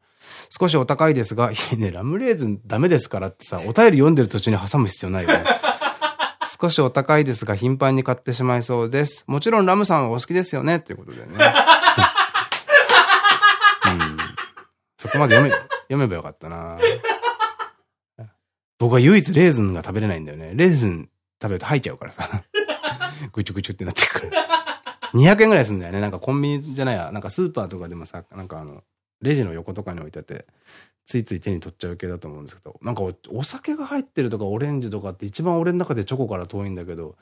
少しお高いですが、いいね、ラムレーズンダメですからってさ、お便り読んでる途中に挟む必要ないよね。少しお高いですが、頻繁に買ってしまいそうです。もちろんラムさんはお好きですよね、ということでね。うん、そこまで読め、読めばよかったな僕は唯一レーズンが食べれないんだよね。レーズン食べると吐いちゃうからさ。ぐちゅぐちゅってなってくる。200円ぐらいするんだよね。なんかコンビニじゃないや。なんかスーパーとかでもさ、なんかあの、レジの横とかに置いてあって、ついつい手に取っちゃう系だと思うんですけど、なんかおお酒が入ってるとかオレンジとかって一番俺の中でチョコから遠いんだけど、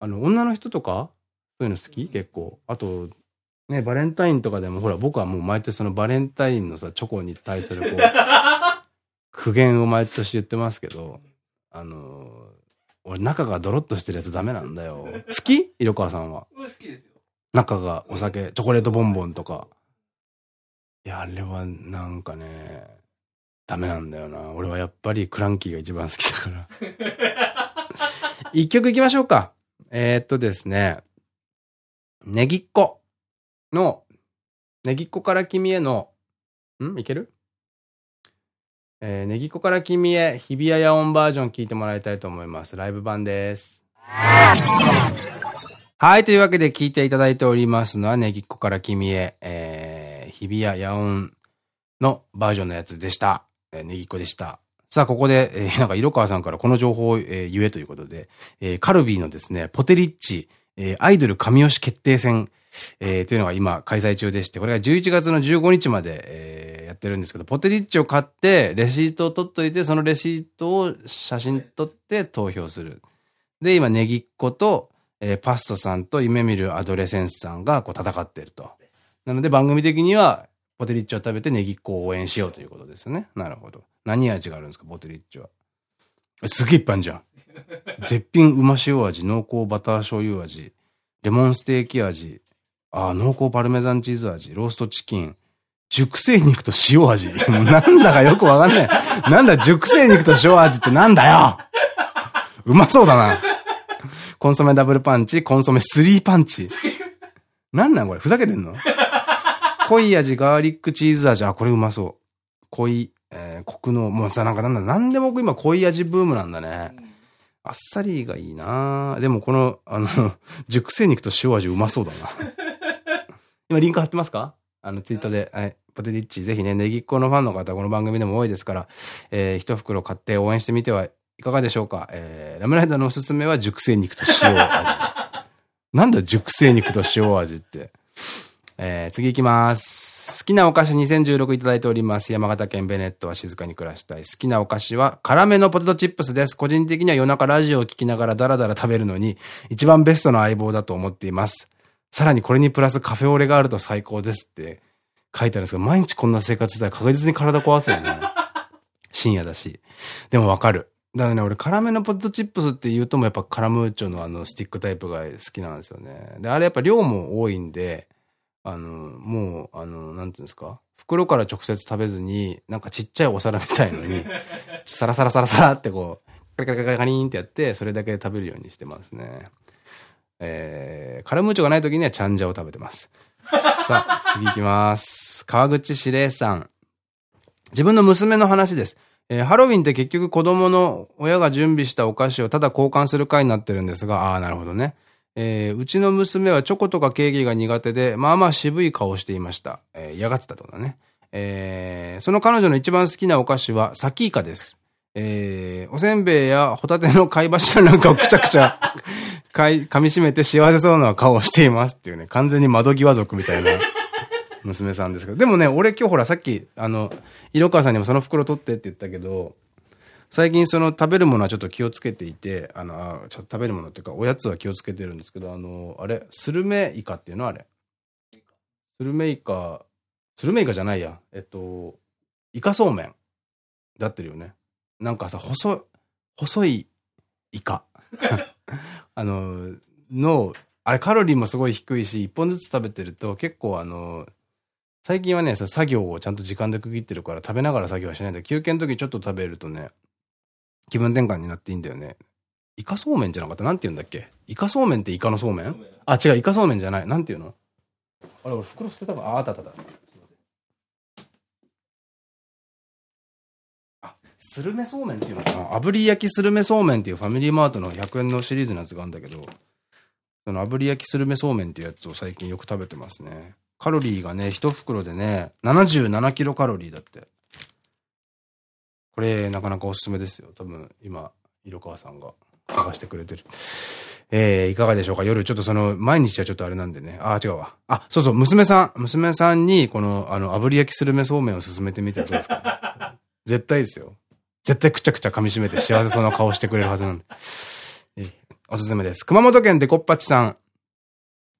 あの、女の人とかそういうの好き？結構。あと、ね、バレンタインとかでも、ほら、僕はもう毎年そのバレンタインのさ、チョコに対するこう、苦言を毎年言ってますけど、あの俺中がドロッとしてるやつダメなんだよ。好き？色川さんは。好きですよ。中がお酒、チョコレートボンボンとか。いや、あれはなんかね、ダメなんだよな。俺はやっぱりクランキーが一番好きだから。一曲いきましょうか。えー、っとですね、ネギっ子の、ネギっ子から君への、ん？いける？えー、ネギっ子から君へ日比谷野音バージョン聞いてもらいたいと思います。ライブ版です。はい。というわけで聞いていただいておりますのは、ネギっ子から君へ、えー、日比谷野音のバージョンのやつでした。えー、ネギっ子でした。さあ、ここで、えー、なんか、色川さんからこの情報を、えー言えということで、えーカルビーのですね、ポテリッチ、えーアイドル神吉決定戦、えーというのが今開催中でして、これが11月の15日まで、えーやってるんですけど、ポテリッチを買って、レシートを取っといて、そのレシートを写真撮って投票する。で、今、ネギっ子と、えーパストさんと夢見るアドレセンスさんがこう戦っていると。なので番組的には、ポテリッチを食べてネギっ子を応援しようということですね。なるほど。何味があるんですか、ポテリッチは。すげえいっぱいあるじゃん。絶品うま塩味、濃厚バター醤油味、レモンステーキ味、ああ、濃厚パルメザンチーズ味、ローストチキン、熟成肉と塩味。なんだかよくわかんない。なんだ、熟成肉と塩味ってなんだようまそうだな。コンソメダブルパンチ、コンソメスリーパンチ。なんなんこれ？ふざけてんの？濃い味、ガーリックチーズ味。あ、これうまそう。濃い、えー、コクの、もうさ、なんかなんだ、なんでも今濃い味ブームなんだね。あっさりがいいなでもこの、あの、熟成肉と塩味うまそうだな。今リンク貼ってますか？あの、ツイートで。はい。ポテティッチ、ぜひね、ネギっ子のファンの方、この番組でも多いですから、えー、一袋買って応援してみてはいかがでしょうかえー、ラムライダーのおすすめは熟成肉と塩味。なんだ熟成肉と塩味って。えー、次行きます。好きなお菓子2016いただいております。山形県ベネットは静かに暮らしたい。好きなお菓子は辛めのポテトチップスです。個人的には夜中ラジオを聞きながらダラダラ食べるのに一番ベストの相棒だと思っています。さらにこれにプラスカフェオレがあると最高ですって書いてあるんですけど、毎日こんな生活したら確実に体壊すよね。深夜だし。でもわかる。だからね、俺、辛めのポテトチップスって言うともやっぱカラムーチョのあのスティックタイプが好きなんですよね。で、あれやっぱ量も多いんで、あの、もう、あの、なんていうんですか？袋から直接食べずに、なんかちっちゃいお皿みたいのに、サラサラサラサラってこう、カリカリカリカリーンってやって、それだけで食べるようにしてますね。えー、カラムーチョがない時にはチャンジャを食べてます。さあ、次行きます。川口司令さん。自分の娘の話です。えー、ハロウィンって結局子供の親が準備したお菓子をただ交換する会になってるんですが、ああ、なるほどね。えー、うちの娘はチョコとかケーキが苦手で、まあまあ渋い顔をしていました。えー、嫌がってたとだね。えー、その彼女の一番好きなお菓子はサキイカです。えー、おせんべいやホタテの貝柱なんかをくちゃくちゃ かい、噛み締めて幸せそうな顔をしていますっていうね、完全に窓際族みたいな娘さんですけど。でもね、俺今日ほらさっき、あの、色川さんにもその袋取ってって言ったけど、最近その食べるものはちょっと気をつけていて、あの、あちょっと食べるものっていうか、おやつは気をつけてるんですけど、あの、あれ、スルメイカっていうのあれ。スルメイカ、スルメイカじゃないや。えっと、イカそうめん。だってるよね。なんかさ、細、細いイカ。あの、の、あれカロリーもすごい低いし、一本ずつ食べてると結構あの、最近はね、作業をちゃんと時間で区切ってるから食べながら作業はしないんだ休憩の時ちょっと食べるとね、気分転換になっていいんだよね。イカそうめんじゃなかった？なんて言うんだっけ？イカそうめんってイカのそうめん？あ、違う、イカそうめんじゃない。なんて言うの？あれ、俺袋捨てたかあ、あったあったあった。スルメそうめんっていうのかな？炙り焼きスルメそうめんっていうファミリーマートの100円のシリーズのやつがあるんだけど、その炙り焼きスルメそうめんっていうやつを最近よく食べてますね。カロリーがね、一袋でね、77キロカロリーだって。これ、なかなかおすすめですよ。多分、今、色川さんが探してくれてる。えー、いかがでしょうか？夜ちょっとその、毎日はちょっとあれなんでね。あ、違うわ。あ、そうそう、娘さん、娘さんに、この、あの、炙り焼きスルメそうめんを勧めてみてはどうですか？絶対ですよ。絶対くちゃくちゃ噛み締めて幸せそうな顔してくれるはずなんで。おすすめです。熊本県でこっぱちさん。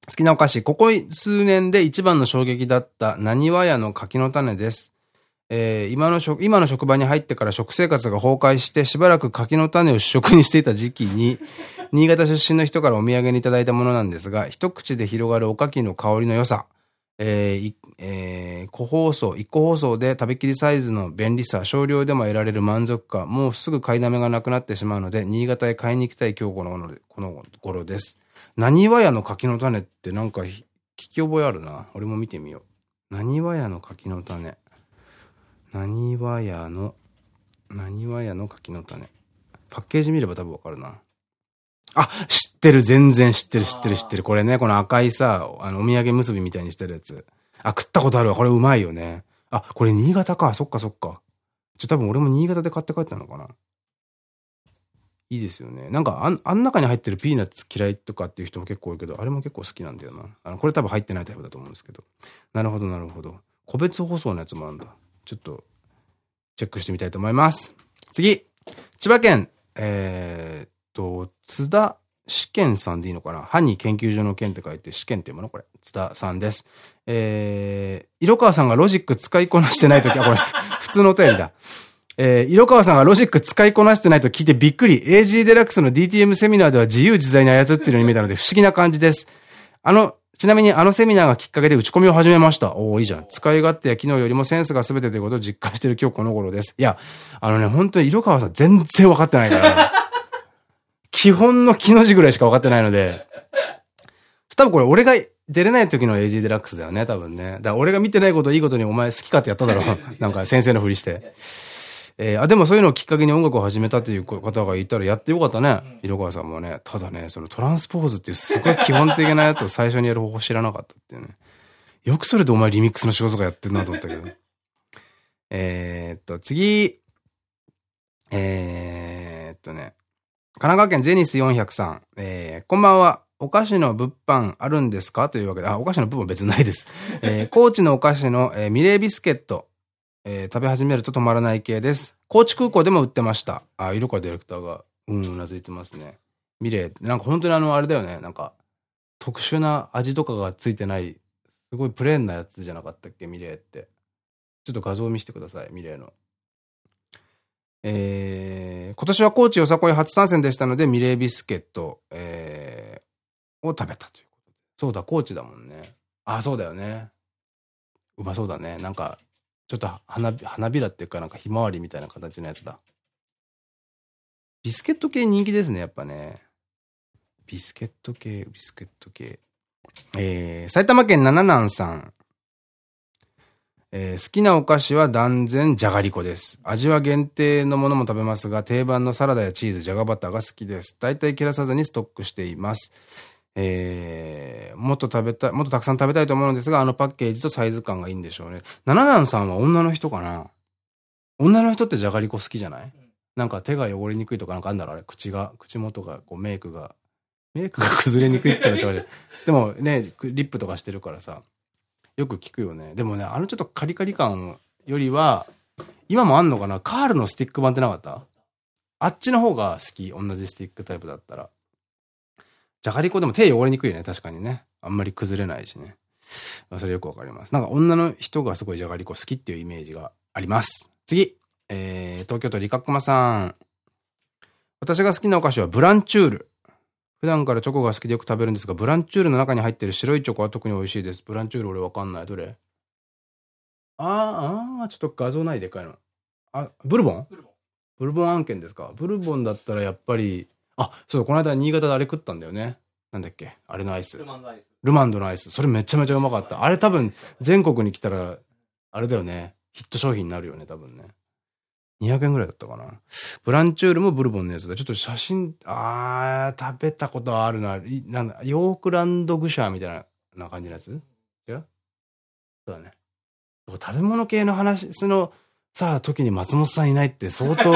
好きなお菓子、ここ数年で一番の衝撃だった、なにわ屋の柿の種です。えー、今の職、今の職場に入ってから食生活が崩壊して、しばらく柿の種を主食にしていた時期に、新潟出身の人からお土産にいただいたものなんですが、一口で広がるおかきの香りの良さ、えー、えー、個包装、一個包装で食べきりサイズの便利さ、少量でも得られる満足感、もうすぐ買いだめがなくなってしまうので、新潟へ買いに行きたい今日このこの頃です。何わ屋の柿の種ってなんか聞き覚えあるな。俺も見てみよう。何わ屋の柿の種。何わ屋の、何わ屋の柿の種。パッケージ見れば多分わかるな。あ、知ってる、全然知ってる、知ってる、知ってる。これね、この赤いさ、あの、お土産結びみたいにしてるやつ。あ、食ったことあるわ。これうまいよね。あ、これ新潟か。そっかそっか。ちょ、多分俺も新潟で買って帰ったのかな。いいですよね。なんかあん、あん中に入ってるピーナッツ嫌いとかっていう人も結構多いけど、あれも結構好きなんだよな。あの、これ多分入ってないタイプだと思うんですけど。なるほど、なるほど。個別包装のやつもあるんだ。ちょっと、チェックしてみたいと思います。次千葉県、えー、と、津田試験さんでいいのかな？ハニー研究所の件って書いて試験っていうもの？これ。津田さんです。えー、色川さんがロジック使いこなしてないとき、あ、これ、普通のお便りだ。えー、色川さんがロジック使いこなしてないと聞いてびっくり。AG デラックスの DTM セミナーでは自由自在に操ってるように見えたので不思議な感じです。あの、ちなみにあのセミナーがきっかけで打ち込みを始めました。おおいいじゃん。使い勝手や機能よりもセンスが全てということを実感してる今日この頃です。いや、あのね、本当に色川さん全然分かってないから。基本の木の字ぐらいしか分かってないので。多分これ俺が出れない時の AG デラックスだよね、多分ね。だから俺が見てないことをいいことにお前好きかってやっただろう。なんか先生のふりして。えーあ、でもそういうのをきっかけに音楽を始めたという方がいたらやってよかったね。色川さんもね。ただね、そのトランスポーズっていうすごい基本的なやつを最初にやる方法知らなかったっていうね。よくそれでお前リミックスの仕事とかやってるなと思ったけど。えーっと、次。えーっとね。神奈川県ゼニス403。えー、こんばんは。お菓子の物販あるんですか？というわけで、あ、お菓子の物販別にないです。えー、高知のお菓子の、えーミレービスケット。えー食べ始めると止まらない系です。高知空港でも売ってました。あ、色川ディレクターが、うん、うなずいてますね。ミレーって、なんか本当にあの、あれだよね。なんか、特殊な味とかがついてない、すごいプレーンなやつじゃなかったっけ、ミレーって。ちょっと画像を見せてください、ミレーの。えー、今年は高知よさこい初参戦でしたので、ミレービスケット、えー、を食べたということで。そうだ、高知だもんね。あ、そうだよね。うまそうだね。なんか、ちょっと花び花びらっていうかなんかひまわりみたいな形のやつだ。ビスケット系人気ですね、やっぱね。ビスケット系、ビスケット系。えー、埼玉県七南さん。えー好きなお菓子は断然じゃがりこです。味は限定のものも食べますが、定番のサラダやチーズ、じゃがバターが好きです。大体切らさずにストックしています。えー、もっと食べたい、もっとたくさん食べたいと思うのですが、あのパッケージとサイズ感がいいんでしょうね。七南さんは女の人かな？女の人ってじゃがりこ好きじゃない？なんか手が汚れにくいとかなんかあんだろあれ口が、口元が、こうメイクが、メイクが崩れにくいって言ったら違うでもね、リップとかしてるからさ、よく聞くよね。でもね、あのちょっとカリカリ感よりは、今もあんのかな？カールのスティック版ってなかった？あっちの方が好き。同じスティックタイプだったら。じゃがりこでも手汚れにくいよね。確かにね。あんまり崩れないしね。それよくわかります。なんか女の人がすごいじゃがりこ好きっていうイメージがあります。次。えー、東京都リカクマさん。私が好きなお菓子はブランチュール。普段からチョコが好きでよく食べるんですが、ブランチュールの中に入ってる白いチョコは特に美味しいです。ブランチュール俺わかんない。どれ？あー、あー、ちょっと画像ないでかいの。あ、ブルボン？ブルボン案件ですか？ブルボンだったらやっぱり、あ、そう、この間新潟であれ食ったんだよね。なんだっけ？あれのアイスル。マンドアイス。ルマンドのアイス。それめちゃめちゃうまかった。あれ多分、全国に来たら、あれだよね。ヒット商品になるよね、多分ね。200円ぐらいだったかな。ブランチュールもブルボンのやつだ。ちょっと写真、あー、食べたことあるな。いなんだ、ヨークランドグシャーみたいなな感じのやつ？違う？そうだね。食べ物系の話、その、さあ、時に松本さんいないって相当、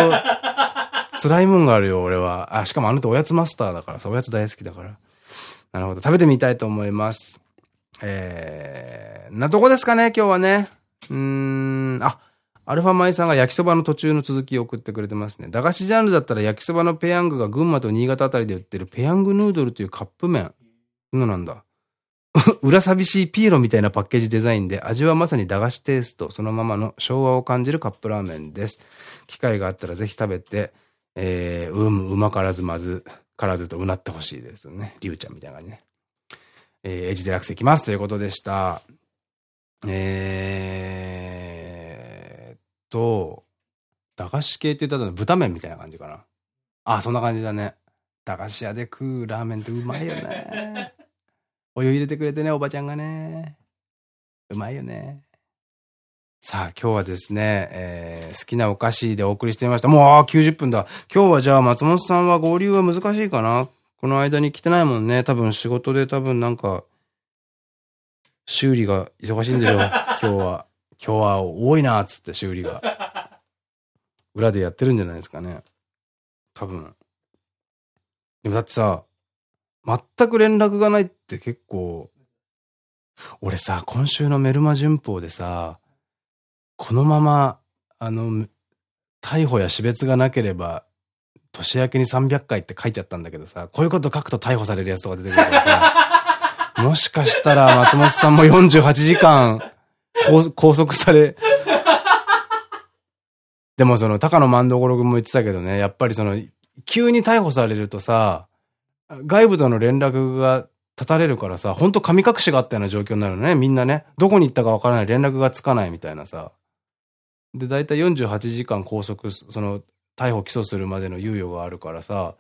辛いもんがあるよ、俺は。あ、しかもあの人おやつマスターだからさ、おやつ大好きだから。なるほど。食べてみたいと思います。えー、なとこですかね、今日はね。うーん、あ、アルファマイさんが焼きそばの途中の続きを送ってくれてますね。駄菓子ジャンルだったら焼きそばのペヤングが群馬と新潟あたりで売ってるペヤングヌードルというカップ麺。そんななんだ。裏寂しいピエロみたいなパッケージデザインで味はまさに駄菓子テイストそのままの昭和を感じるカップラーメンです。機会があったらぜひ食べて、えー、うむ、うまからずまず、からずとうなってほしいですよね。りゅうちゃんみたいな感じね。えー、エジデラックスいきますということでした。えーと、駄菓子系って言ったら豚麺みたいな感じかな。あ、そんな感じだね。駄菓子屋で食うラーメンってうまいよね。お湯入れてくれてね、おばちゃんがね。うまいよね。さあ、今日はですね、えー好きなお菓子でお送りしてみました。もう、あー90分だ。今日はじゃあ、松本さんは合流は難しいかなこの間に来てないもんね。多分仕事で多分なんか、修理が忙しいんでしょう。今日は。今日は多いな、つって修理が。裏でやってるんじゃないですかね。多分。でもだってさ、全く連絡がないって結構、俺さ、今週のメルマ旬報でさ、このまま、あの、逮捕や死別がなければ、年明けに300回って書いちゃったんだけどさ、こういうこと書くと逮捕されるやつとか出てくるからさ、もしかしたら松本さんも48時間 拘束され、でもその高野万所君も言ってたけどね、やっぱりその、急に逮捕されるとさ、外部との連絡が立たれるからさ、ほんと神隠しがあったような状況になるのね、みんなね。どこに行ったかわからない、連絡がつかないみたいなさ。で、だいたい48時間拘束、その、逮捕起訴するまでの猶予があるからさ、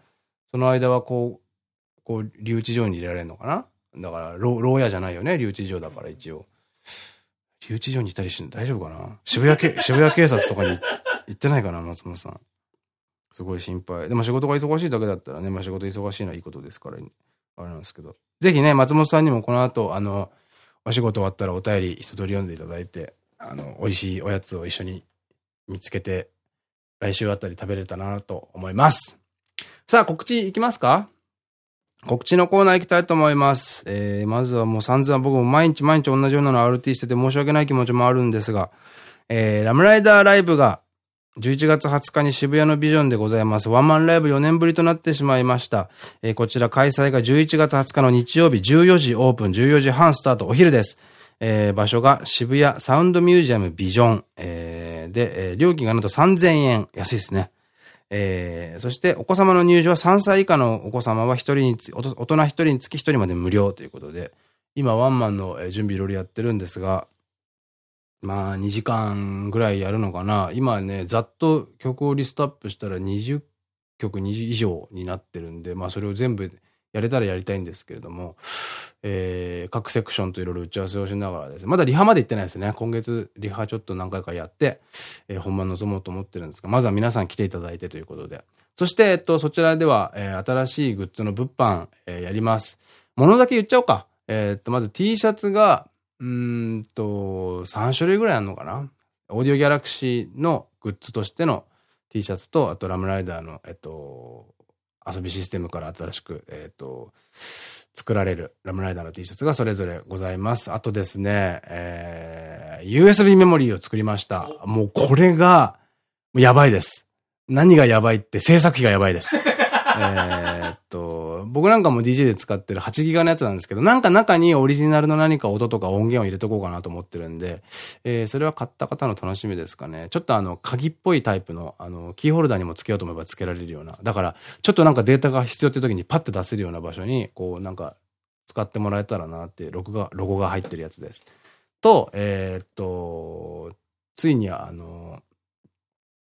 その間はこう、こう、留置場に入れられるのかなだから、牢屋じゃないよね、留置場だから一応。留置場にいたりして大丈夫かな？渋谷け、渋谷警察とかに行ってないかな、松本さん。すごい心配。でも仕事が忙しいだけだったらね、まあ仕事忙しいのはいいことですから、あれなんですけど。ぜひね、松本さんにもこの後、あの、お仕事終わったらお便り一通り読んでいただいて、あの、美味しいおやつを一緒に見つけて、来週あたり食べれたなと思います。さあ、告知いきますか？告知のコーナー行きたいと思います。えー、まずはもう散々僕も毎日毎日同じようなの RT してて申し訳ない気持ちもあるんですが、えー、ラムライダーライブが11月20日に渋谷のビジョンでございます。ワンマンライブ4年ぶりとなってしまいました。えー、こちら開催が11月20日の日曜日14時オープン、14時半スタート、お昼です。えー、場所が渋谷サウンドミュージアムビジョン、えー、で、えー、料金がなんと3000円。安いですね。えー、そしてお子様の入場は3歳以下のお子様は1人につ、大人1人につき1人まで無料ということで、今ワンマンの準備いろいろやってるんですが、まあ2時間ぐらいやるのかな。今ね、ざっと曲をリストアップしたら20曲以上になってるんで、まあそれを全部やれたらやりたいんですけれども、えー、各セクションといろいろ打ち合わせをしながらですね、まだリハまで行ってないですね。今月リハちょっと何回かやって、えー、本番臨もうと思ってるんですが、まずは皆さん来ていただいてということで。そして、えっと、そちらでは、えー、新しいグッズの物販、えー、やります。ものだけ言っちゃおうか。えー、っと、まず T シャツが、うんと、3種類ぐらいあるのかなオーディオギャラクシーのグッズとしての T シャツと、あとラムライダーの、えっと、遊びシステムから新しく、えっと、作られるラムライダーの T シャツがそれぞれございます。あとですね、えー、USB メモリーを作りました。もうこれが、やばいです。何がやばいって制作費がやばいです。えっと、僕なんかも DJ で使ってる8ギガのやつなんですけど、なんか中にオリジナルの何か音とか音源を入れとこうかなと思ってるんで、えー、それは買った方の楽しみですかね。ちょっとあの、鍵っぽいタイプの、あの、キーホルダーにも付けようと思えば付けられるような。だから、ちょっとなんかデータが必要って時にパッて出せるような場所に、こう、なんか、使ってもらえたらなって、ロゴが、ロゴが入ってるやつです。と、えー、っと、ついには、あの、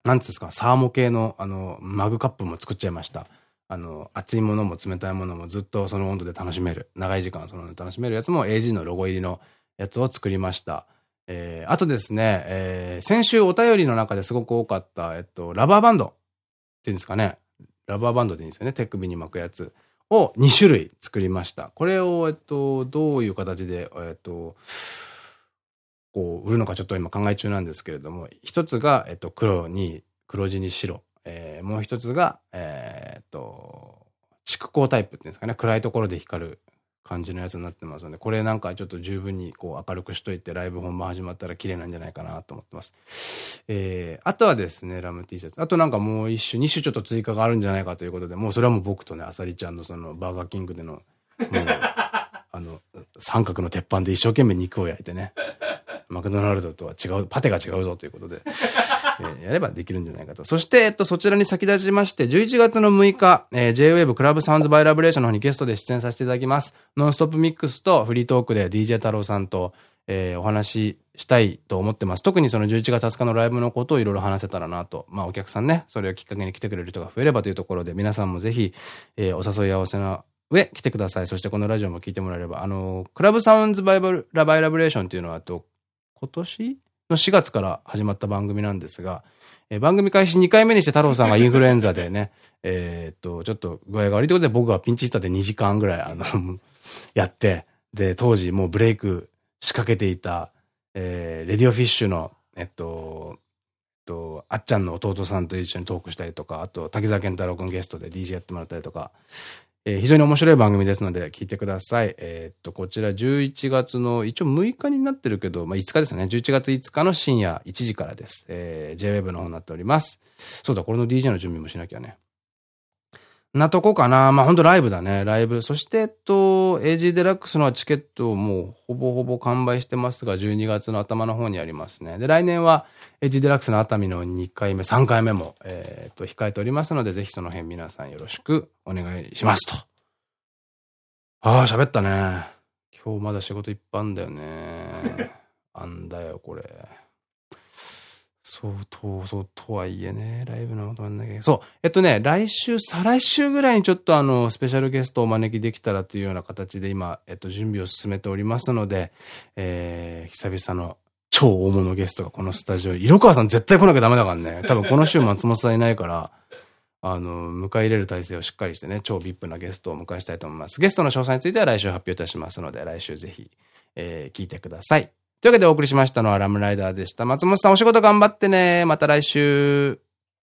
なんつうんですか、サーモ系の、あの、マグカップも作っちゃいました。あの、熱いものも冷たいものもずっとその温度で楽しめる。長い時間その温度で楽しめるやつも AG のロゴ入りのやつを作りました。えー、あとですね、えー、先週お便りの中ですごく多かった、えっと、ラバーバンドっていうんですかね。ラバーバンドでいいんですよね。手首に巻くやつを2種類作りました。これを、えっと、どういう形で、えっと、こう、売るのかちょっと今考え中なんですけれども、一つが、えっと、黒に、黒地に白。えー、もう一つが、えー、っと、蓄光タイプっていうんですかね、暗いところで光る感じのやつになってますので、これなんかちょっと十分にこう明るくしといて、ライブ本番始まったら綺麗なんじゃないかなと思ってます。えー、あとはですね、ラム T シャツ。あとなんかもう一種、二種ちょっと追加があるんじゃないかということで、もうそれはもう僕とね、あさりちゃんのそのバーガーキングでの、もう、あの、三角の鉄板で一生懸命肉を焼いてね、マクドナルドとは違う、パテが違うぞということで、えー、やればできるんじゃないかと。そして、えっと、そちらに先立ちまして、11月の6日、えー、J-Wave クラブサウンズバイラブレーションの方にゲストで出演させていただきます。ノンストップミックスとフリートークで DJ 太郎さんと、えー、お話ししたいと思ってます。特にその11月20日のライブのことをいろいろ話せたらなと。まあお客さんね、それをきっかけに来てくれる人が増えればというところで、皆さんもぜひ、えー、お誘い合わせの上、来てください。そしてこのラジオも聞いてもらえれば、あの、クラブサウンズバイラバイラブレーションっていうのは、と、今年の4月から始まった番組なんですが、えー、番組開始2回目にして太郎さんがインフルエンザでね、えっと、ちょっと具合が悪いということで僕がピンチヒッターで2時間ぐらい、あの やって、で、当時もうブレイク仕掛けていた、えー、レディオフィッシュの、えっと、と、あっちゃんの弟さんと一緒にトークしたりとか、あと、滝沢健太郎くんゲストで DJ やってもらったりとか、えー、非常に面白い番組ですので聞いてください。えー、っと、こちら11月の、一応6日になってるけど、まあ、5日ですね。11月5日の深夜1時からです。えー、JWEB の方になっております。そうだ、これの DJ の準備もしなきゃね。なとこかな。まあ、ほんとライブだね。ライブ。そして、えっと、AG デラックスのチケットをもうほぼほぼ完売してますが、12月の頭の方にありますね。で、来年は AG デラックスの熱海の2回目、3回目も、えー、っと、控えておりますので、ぜひその辺皆さんよろしくお願いしますと。ああ、喋ったね。今日まだ仕事いっぱいあんだよね。あんだよ、これ。そう、と、そう、とはいえね、ライブのことなんだけど。そう、えっとね、来週、再来週ぐらいにちょっとあの、スペシャルゲストをお招きできたらというような形で今、えっと、準備を進めておりますので、えー、久々の超大物ゲストがこのスタジオ、色川さん絶対来なきゃダメだからね。多分この週松本さんいないから、あの、迎え入れる体制をしっかりしてね、超 VIP なゲストを迎えしたいと思います。ゲストの詳細については来週発表いたしますので、来週ぜひ、えー、聞いてください。というわけでお送りしましたのはラムライダーでした。松本さんお仕事頑張ってね。また来週。